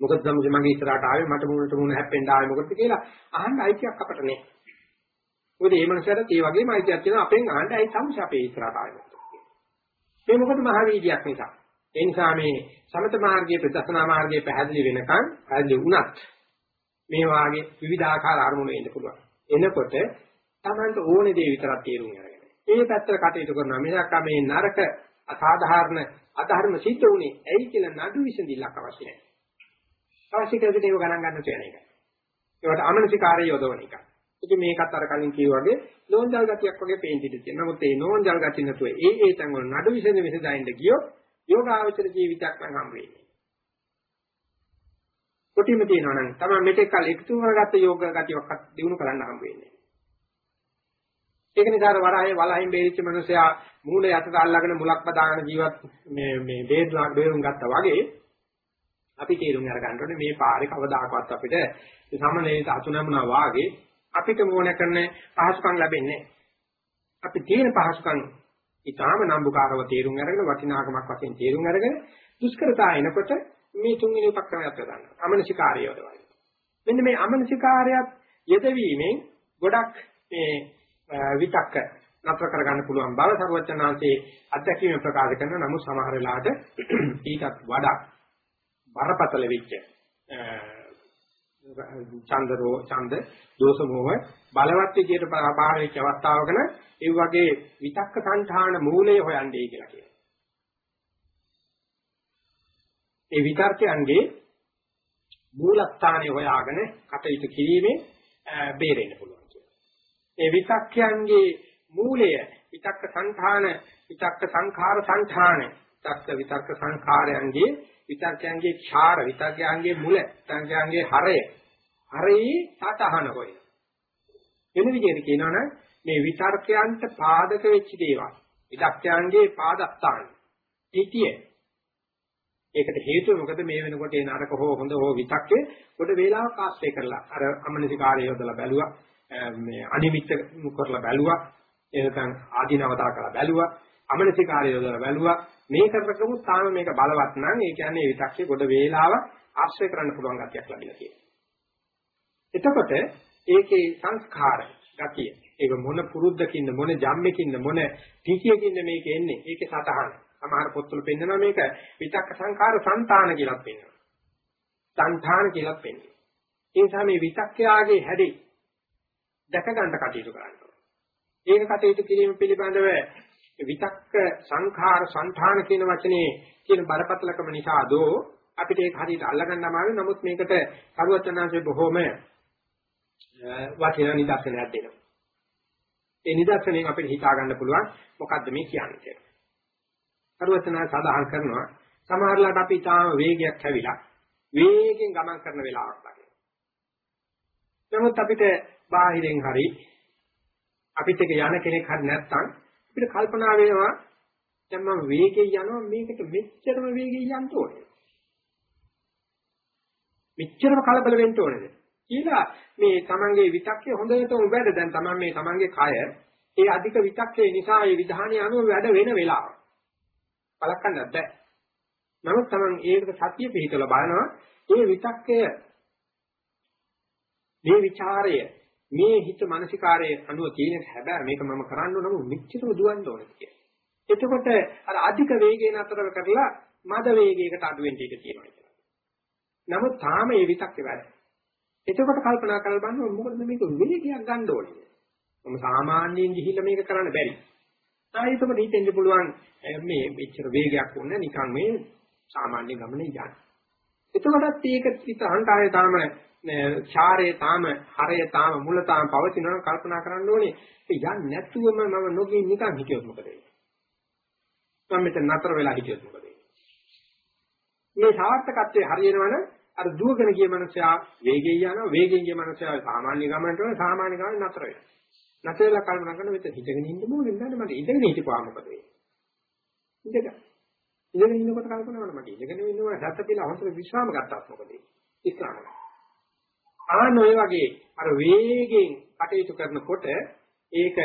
මොකද සම්මුති මගේ ඉස්සරහට ආවේ මට මුණට මුණ හැප්පෙන්න ආවේ මොකද කියලා අහන්න අයිතියක් අපට නෑ. මොකද මේ මනුස්සයාට ඒ වගේම අයිතියක් තියෙනවා අපෙන් අහන්න ඇයි සම්ස අපේ ඉස්සරහට ආවේ. මේ මොකද මහ වීදියක් නිසා. ඒ නිසා මේ සමත මාර්ගයේ ප්‍රදර්ශනා මාර්ගයේ පැහැදිලි වෙනකන් පැහැදිලි වුණත් මේ වාගේ විවිධාකාර අරමුණු එන්න පුළුවන්. එනකොට Tamanට ඕනේ දේ විතරක් තේරුම් අරගෙන. ඒ පැත්තට කටයුතු කරනවා. මිසක් මේ නරක අසාධාරණ අධර්ම සිද්ධ වුණේ ඇයි කියලා නඩු විසඳිල්ලක් අවශ්‍ය නැහැ. අවශ්‍ය කරගෙන ඒව ගණන් ගන්න තියෙන එක. ඒවට අමනසිකාරය යොදවන එක. ඉතින් මේකත් අර කලින් කිව්වා වගේ නෝන්ජල් ගතියක් වගේ පේන්ටිට තියෙනවා. නමුත් මේ නෝන්ජල් ගතිය නැතුව ඒ ඒ තැන් වල නඩු විසඳ විසඳයින්ද ගියොත් යෝගාවචර ජීවිතයක් නම් හම් වෙන්නේ. කොටිම තියෙනවා නම් තමයි මෙතෙක් කල එකතු කරගත්ත යෝග ගතියක්වත් දිනු කරන්න හම් වෙන්නේ. ඒක නිසා වරහේ වලහින් බේරිච්ච මිනිසයා මූල යටට අල්ලගෙන මුලක් බදාගෙන ජීවත් මේ මේ බේරුම් බේරුම් ගත්තා වගේ අපි තේරුම් අරගන්න ඕනේ මේ පාරේ කවදාකවත් අපිට සමනලයට අතු නැමුණා වාගේ අපිට මොන කරන පහසුකම් ලැබෙන්නේ අපි තියෙන පහසුකම් ඊටාම නම්බුකාරව තේරුම් අරගෙන වටිනාකමක් වශයෙන් තේරුම් අරගෙන දුෂ්කරතා එනකොට මේ තුන්වෙනි උපක්‍රමයක් යොදන්න. අමනසිකාරය යොදවන්න. මෙන්න මේ අමනසිකාරයත් යෙදවීමෙන් ගොඩක් මේ විතක්ක නතර කරගන්න පුළුවන් බව සර්වචනාංශයේ අධ්‍යක්ෂිම ප්‍රකාශ කරන නමුත් සමහර වෙලාවට ඊටත් වඩා බරපතල වෙච්ච චන්දරෝ ඡන්ද දෝෂ මොහ බලවත් විදියට පරාභාවික අවස්ථාවකන ඒ වගේ විතක්ක සංධාන මූලය හොයන්නේ කියලා කියනවා. ඒ විතර්කයන්ගේ මූලස්ථානය හොයාගෙන කටයුතු කිරීමේ බේරෙන්න පුළුවන් කියලා. ඒ විතක්කයන්ගේ මූලය විතක්ක සංධාන විතක්ක සංඛාර සංධාන විතක්ක විතක්ක සංඛාරයන්ගේ විතර්කයන්ගේ ඡාර විතර්කයන්ගේ මුල විතර්කයන්ගේ හරය. හරේ සතහන හොය වෙන විදිහට කියනවනම් මේ විතර්කයන්ට පාදක වෙච්ච දේවල් විතක්කයන්ගේ පාදස්ථාන ඊතිය ඒකට හේතුව මොකද? මේ වෙනකොට ඒ නරක හෝ හොඳ හෝ විතක්කේ පොඩ වේලාවක් ආශ්‍රය කරලා අර අමනසිකාරය යොදලා බැලුවා. මේ අනිමිත්ත කරලා බැලුවා. එහෙනම් ආධිනවතා කරලා බැලුවා. අමනසිකාරය යොදලා බැලුවා. මේ කරකමු තාම මේක බලවත් නම් ඒ කියන්නේ විතක්කේ පොඩ වේලාවක් ආශ්‍රය කරන්න පුළුවන් ගතියක් ලැබිලා තියෙනවා. එතකොට ඒකේ සංස්කාර ගතිය ඒක මොන පුරුද්දකින්ද මොන ජම්මකින්ද මොන පිටියකින්ද මේක එන්නේ? ඒකේ සතහන සමහර පොත්වල පෙන්නනවා මේක විතක්ක සංඛාර సంతාන කියලා පෙන්නනවා. සංධාන කියලා පෙන්නනවා. ඒ නිසා මේ විතක්කයාගේ හැඩේ දැක ගන්න කටයුතු කරනවා ඒක කටයුතු කිරීම පිළිබඳව විතක්ක සංඛාර సంతාන කියන වචනේ කියන බරපතලකම නිසා දෝ අපිට ඒක හරියට අල්ලගන්න අමාරුයි නමුත් මේකට කරුවචනාංශයේ බොහොම වචන නිදර්ශනයක් දෙනවා. ඒ නිදර්ශනයෙන් අපිට හිතා ගන්න පුළුවන් මොකද්ද මේ කියන්නේ කියලා. සරුවචන සදාහන් කරනවා සමහරලාට අපි තාම වේගයක් හැවිලා වේගෙන් ගමන් කරන වෙලාවක් වගේ. නමුත් අපිට බාහිරෙන් හරි අපිට එක යන කෙනෙක් හරි නැත්නම් අපිට කල්පනා වෙනවා දැන් මම වේගෙන් යනවා මේකට මෙච්චරම වේගෙන් යන්න ඕනේ. මෙච්චරම කලබල වෙන්න ඕනේද? කියලා මේ තමන්ගේ විතක්කේ හොඳටම වැඩ දැන් තමන් මේ තමන්ගේ කය ඒ අධික විතක්කේ නිසා ඒ විධානය අනුව වැඩ වෙන වෙලාව. බලකන්නත් බෑ. නමුත් තමන් ඒකට සතිය පිළිතල බලනවා ඒ විතක්කය මේ ਵਿਚාරය මේ හිත මානසිකාරයේ අනුව තියෙන හැබැයි මේක මම කරන්න ඕන නම් මෙච්චරම දුවන්න ඕනේ කියලා. එතකොට අර අධික වේගයෙන් අතර කරලා මද වේගයකට අඩු වෙන්න ඉඩ තියෙනවා කියලා. නමුත් තාම මේ විතක්කේ වැඩ. එතකොට කල්පනා කරලා බලන්න මොකද මේක වේගයක් ගන්න ඕනේ. මම සාමාන්‍යයෙන් ගිහිල්ලා මේක කරන්න බැරි. ආයෙත් හිතෙන්න පුළුවන් මේ මෙච්චර වේගයක් වුණා නිකන් මේ සාමාන්‍ය ගමනේ යන්නේ. එතකොටත් ඒක හිතහන්තාවේ තාම චාරයේ තාම හරය තාම මුල තාම පවතිනවා කල්පනා කරන්න ඕනේ. ඒ යන්නේ නැතුවම මම නොගින් නිකන් හිටියොත් මොකද වෙන්නේ? මම මෙතන නතර වෙලා හිටියොත් මොකද වෙන්නේ? මේ සාර්ථකත්වයේ හරියනවනම් අර දුවගෙන ගිය මනුස්සයා වේගයෙන් යනවා වේගයෙන් ගිය මනුස්සයා සාමාන්‍ය ගමනට වල සාමාන්‍ය ගමන නතර වෙනවා. නතර වෙලා කල්පනා කරන මෙතන හිටගෙන ඉන්න ඕනේ නේද මට ඉඳගෙන හිටපුවා මොකද වෙන්නේ? ඉඳගෙන ඉඳගෙන ඉන්නකොට කල්පනා කරනවා මට ඉඳගෙන ඉන්නවා සත්‍ය කියලා හොඳට විශ්වාම ගත්තාත් මොකද වෙන්නේ? ඉස්ලාම. ආන ඔය වගේ අර වේගෙන් කටයුතු කරනකොට ඒක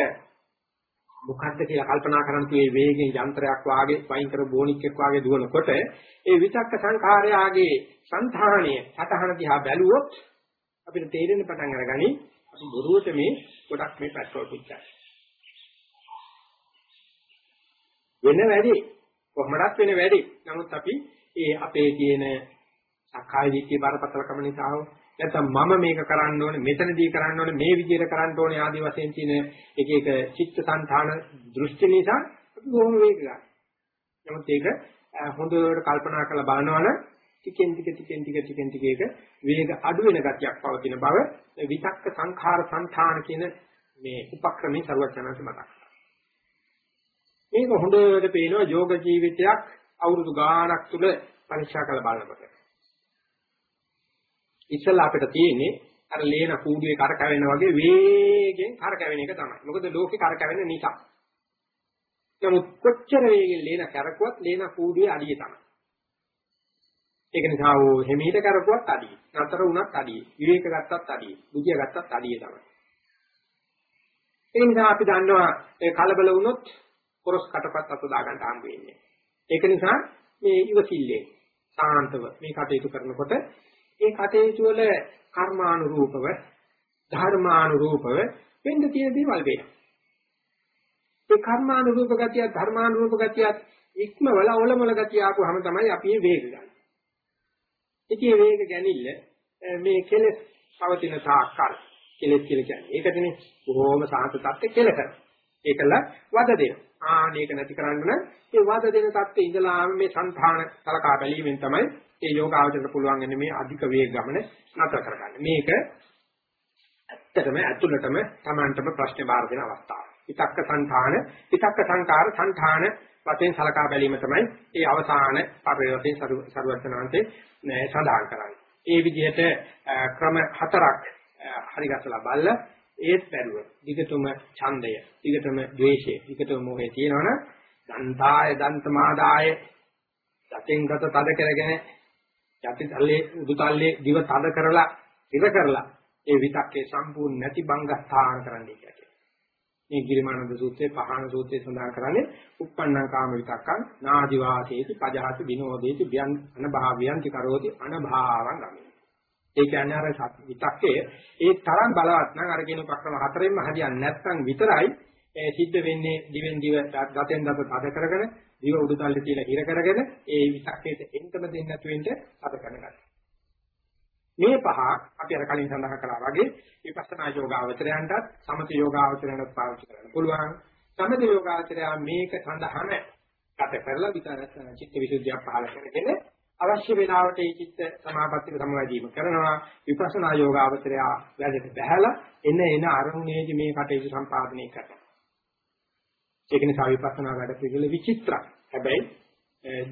මොකද්ද කියලා කල්පනා කරන් තුයේ වේගෙන් යන්ත්‍රයක් වාගේ වයින් කර බෝනික්ෙක් වාගේ දුවනකොට ඒ විතක්ක සංඛාරයාගේ సంతාණය සතහන දිහා බැලුවොත් අපිට තේරෙන්න පටන් අරගනි අපි බොරුවට මේ ගොඩක් මේ පෙට්‍රෝල් පුච්චා. වෙන වැඩි කොහොමදත් වෙන වැඩි. නමුත් අපි ඒ අපේ තියෙන සක්කාය දිට්ඨිය බරපතලකම නිසා නැත්නම් මම මේක කරන්න ඕනේ මෙතනදී කරන්න ඕනේ මේ විදිහට කරන්න ඕනේ ආදී වශයෙන් තියෙන එක එක චිත්ත සංධාන දෘෂ්ටි නිසා අපි බොහොම වේග ගන්න. නමුත් ඒක හොඳට කල්පනා කරලා බලනවනම් ටිකෙන් ටික ටිකෙන් ටික ටිකෙන් ටික ඒක වේග අඩු වෙන ගතියක් පවතින බව විතක්ක සංඛාර සංධාන කියන මේ උපක්‍රමයේ ਸਰවඥාන්ත මතක්. මේක හොඳට පේනවා යෝග ජීවිතයක් අවුරුදු ගාණක් තුල පරීක්ෂා කරලා බලනකොට. ඉස්සෙල්ලා අපිට තියෙන්නේ අර ලේන කූඩුවේ කර කැවෙන වගේ වේගෙන් කර කැවෙන එක තමයි. මොකද ලෝකේ කර කැවෙන නිසා. නමුත් කොච්චර වේගෙන් ලේන කරකුවත් ලේන කූඩුවේ අඩිය තමයි. ඒක නිසා ඕ හිමීට කරකුවත් අඩිය. නතර වුණත් අඩිය. විවේක ගත්තත් අඩිය. බුදිය ගත්තත් අඩිය තමයි. ඒ නිසා අපි දන්නවා ඒ කලබල වුණොත් පොරස් කටපත් අත දා ගන්න හම්බ වෙන්නේ. ඒක නිසා මේ ඉවසිල්ලේ සාන්තව මේ කටයුතු කරනකොට ඒ කටයුතු වල කර්මානුරූපව ධර්මානුරූපව වෙන්න තියෙන දේවල් වෙනවා. ඒ කර්මානුරූප ගතිය ධර්මානුරූප ගතිය ඉක්මවල ඔලමුල ගතිය ආපුවාම තමයි අපි මේ වේග ගන්න. ඉතින් මේ වේග ගැනීම මේ කෙලෙස් පවතින තාක්කල් කෙලෙස් කියලා කියන්නේ. ඒකටනේ බොහොම සාන්ත තත්ත්ව කෙලකර. ඒකල වද දෙනවා. ආනේක නැති කරන්න මේ වද දෙන තත්ත්වේ ඉඳලාම මේ సంධාන සලකා බැලීමෙන් තමයි ඒ යෝගාවචරයට පුළුවන් වෙන්නේ මේ අධික වේග ගමන නතර කරගන්න. මේක ඇත්තටම ඇතුළටම Tamanටම ප්‍රශ්නේ බාර දෙන අවස්ථාව. විතක්ක සංධාන, විතක්ක සංකාර සංධාන වශයෙන් සලකා බැලීම තමයි ඒ අවසාන පරිවර්තේ සරුවචනාන්තේ සඳහන් කරන්නේ. ඒ විදිහට ක්‍රම හතරක් හරිගස්සලා බලලා ඒත් බැරුව දිගටම ඡන්දය දිගටම ද්වේෂය දිගටම මොහේ තියෙනවනම් දන්තාය දන්තමාදාය දතෙන් ගත තද කරගෙන යටි තල්ලේ උඩු තල්ලේ දිව තද කරලා ඉර කරලා ඒ විතක්කේ සම්පූර්ණ නැති බංගස්ථාන කරන්නයි කියන්නේ. මේ ගිරිමානන්ද සූත්‍රයේ පහන සූත්‍රයේ සඳහන් කරන්නේ uppannā kāma vitakkං නාදි වාසේති පජහති විනෝදේති බ්‍යන් අනභාවයන්ති කරෝති අනභාවං ගමයි. ඒ කියන්නේ අර විතක්කේ ඒ තරම් බලවත් නම් අර කියන උපක්‍රම හතරෙන්ම හරියන්නේ නැත්නම් විතරයි සිද්ධ වෙන්නේ දිවෙන් දිව දතෙන් දත තද කරගෙන දිව උඩුතල්ලේ තියලා හිර කරගෙන ඒ විතක්කේට එන්ටම දෙන්නේ නැතු වෙන්න තද කරගන්න. මේ පහ අපි අර කලින් සඳහන් කළා වගේ විපස්සනා යෝගාවචරයන්ටත් සමථ යෝගාවචරයන්ටත් පාවිච්චි කරන්න පුළුවන්. සමථ යෝගාවචරය මේක සඳහාම ගත කරලා විතර චිත්ත විසුද්ධිය පහල කරගෙන අවශ්‍ය වෙලාවට ඒ චිත්ත සමාපත්තික සමවැදීම කරනවා විපස්සනා යෝගාවචරය වැඩට බහැලා එන එන අරමුණේදී මේ කටයුතු සම්පාදනය කරනවා ඒක නිසා විපස්සනා වැඩ පිළිවෙල විචිත්‍රයි. හැබැයි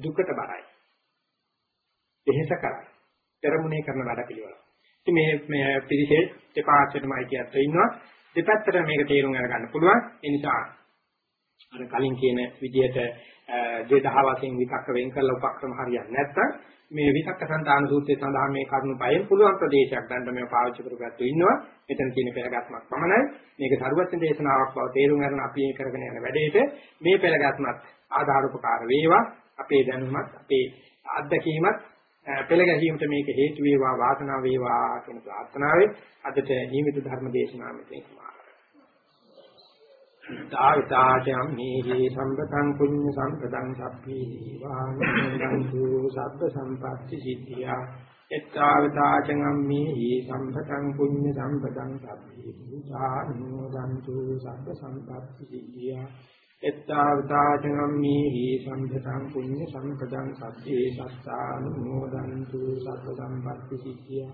දුකට බරයි. එහෙස කරයි. පෙරමුණේ කරන වැඩ පිළිවෙල. ඉතින් මේ මේ පිළිසේ දෙපාර්ශ්වෙටමයි කියත් ඉන්නවා. දෙපැත්තට මේක තේරුම් අරගන්න පුළුවන්. ඒ නිසා අර කලින් කියන විදිහට දෙදහ වශයෙන් විතක්ක වෙන් කරලා උපක්‍රම හරියන්නේ නැත්නම් මේ විතක්ක සංතාන සූත්‍රයේ සඳහන් මේ කරුණු පහෙන් පුළුවන් ප්‍රදේශයක් ගන්න මේ පාවිච්චි කරගත්තු ඉන්නවා. මෙතන තියෙන පෙරගත්මක් පමණයි. මේක සරුවත්න දේශනාවක් බව තේරුම් ගන්න අපි මේ කරගෙන යන වැඩේට මේ පෙරගත්මත් ආධාර උපකාර වේවා. අපේ දැනුමත් අපේ අත්දැකීමත් පෙළ ගැහිීමට මේක හේතු වේවා වාසනාව වේවා කියන ප්‍රාර්ථනාවෙන් අදට නියමිත ධර්ම දේශනාව මෙතන සමාප්ත තාවිතාචම් මේහි සම්පතං පුඤ්ඤ සම්පතං සබ්බේ දීවානන්තු සබ්බ සම්පatti සිද්ධියා. එත්තාවිතාචම් මේහි සම්පතං පුඤ්ඤ සම්පතං සබ්බේ භූතානුමෝදන්තු සබ්බ සම්පatti සිද්ධියා. එත්තාවතාචනම්මේහි සම්පතං පුඤ්ඤ සම්පතං සබ්බේ සත්තානුමෝදන්තු සත්ත සම්පත්ති සිද්ධිය.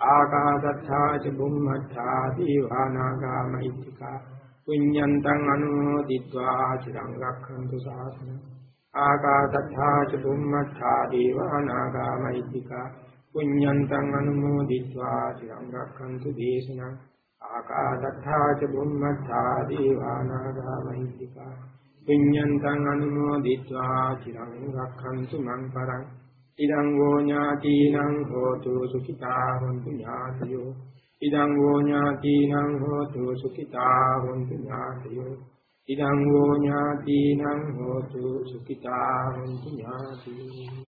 ආකාශත්තා ච බුම්මත්තා දීවානාගා මහිත්‍තිකා. පුඤ්ඤන්තං අනුමෝදිत्वा චිරං රක්ඛන්තු සාසනං ආකාශත්තා ච බුම්මත්තා දේවානාගා මහිත්‍තිකා පුඤ්ඤන්තං අනුමෝදිत्वा චිරං රක්ඛන්තු දේශනං ආකාශත්තා ච බුම්මත්තා දේවානාගා මහිත්‍තිකා පුඤ්ඤන්තං අනුමෝදිत्वा චිරං රක්ඛන්තු මං පරං ඉදං වෝ ඥාතිනං හෝතු සුඛිතා හොන්තු ඥාතියෝ ඉදං වූ ඥාතිනං හෝතු සුඛිතා හොන්තු ඥාතියෝ. ඉදං වූ ඥාතිනං හෝතු සුඛිතා හොන්තු ඥාතියෝ.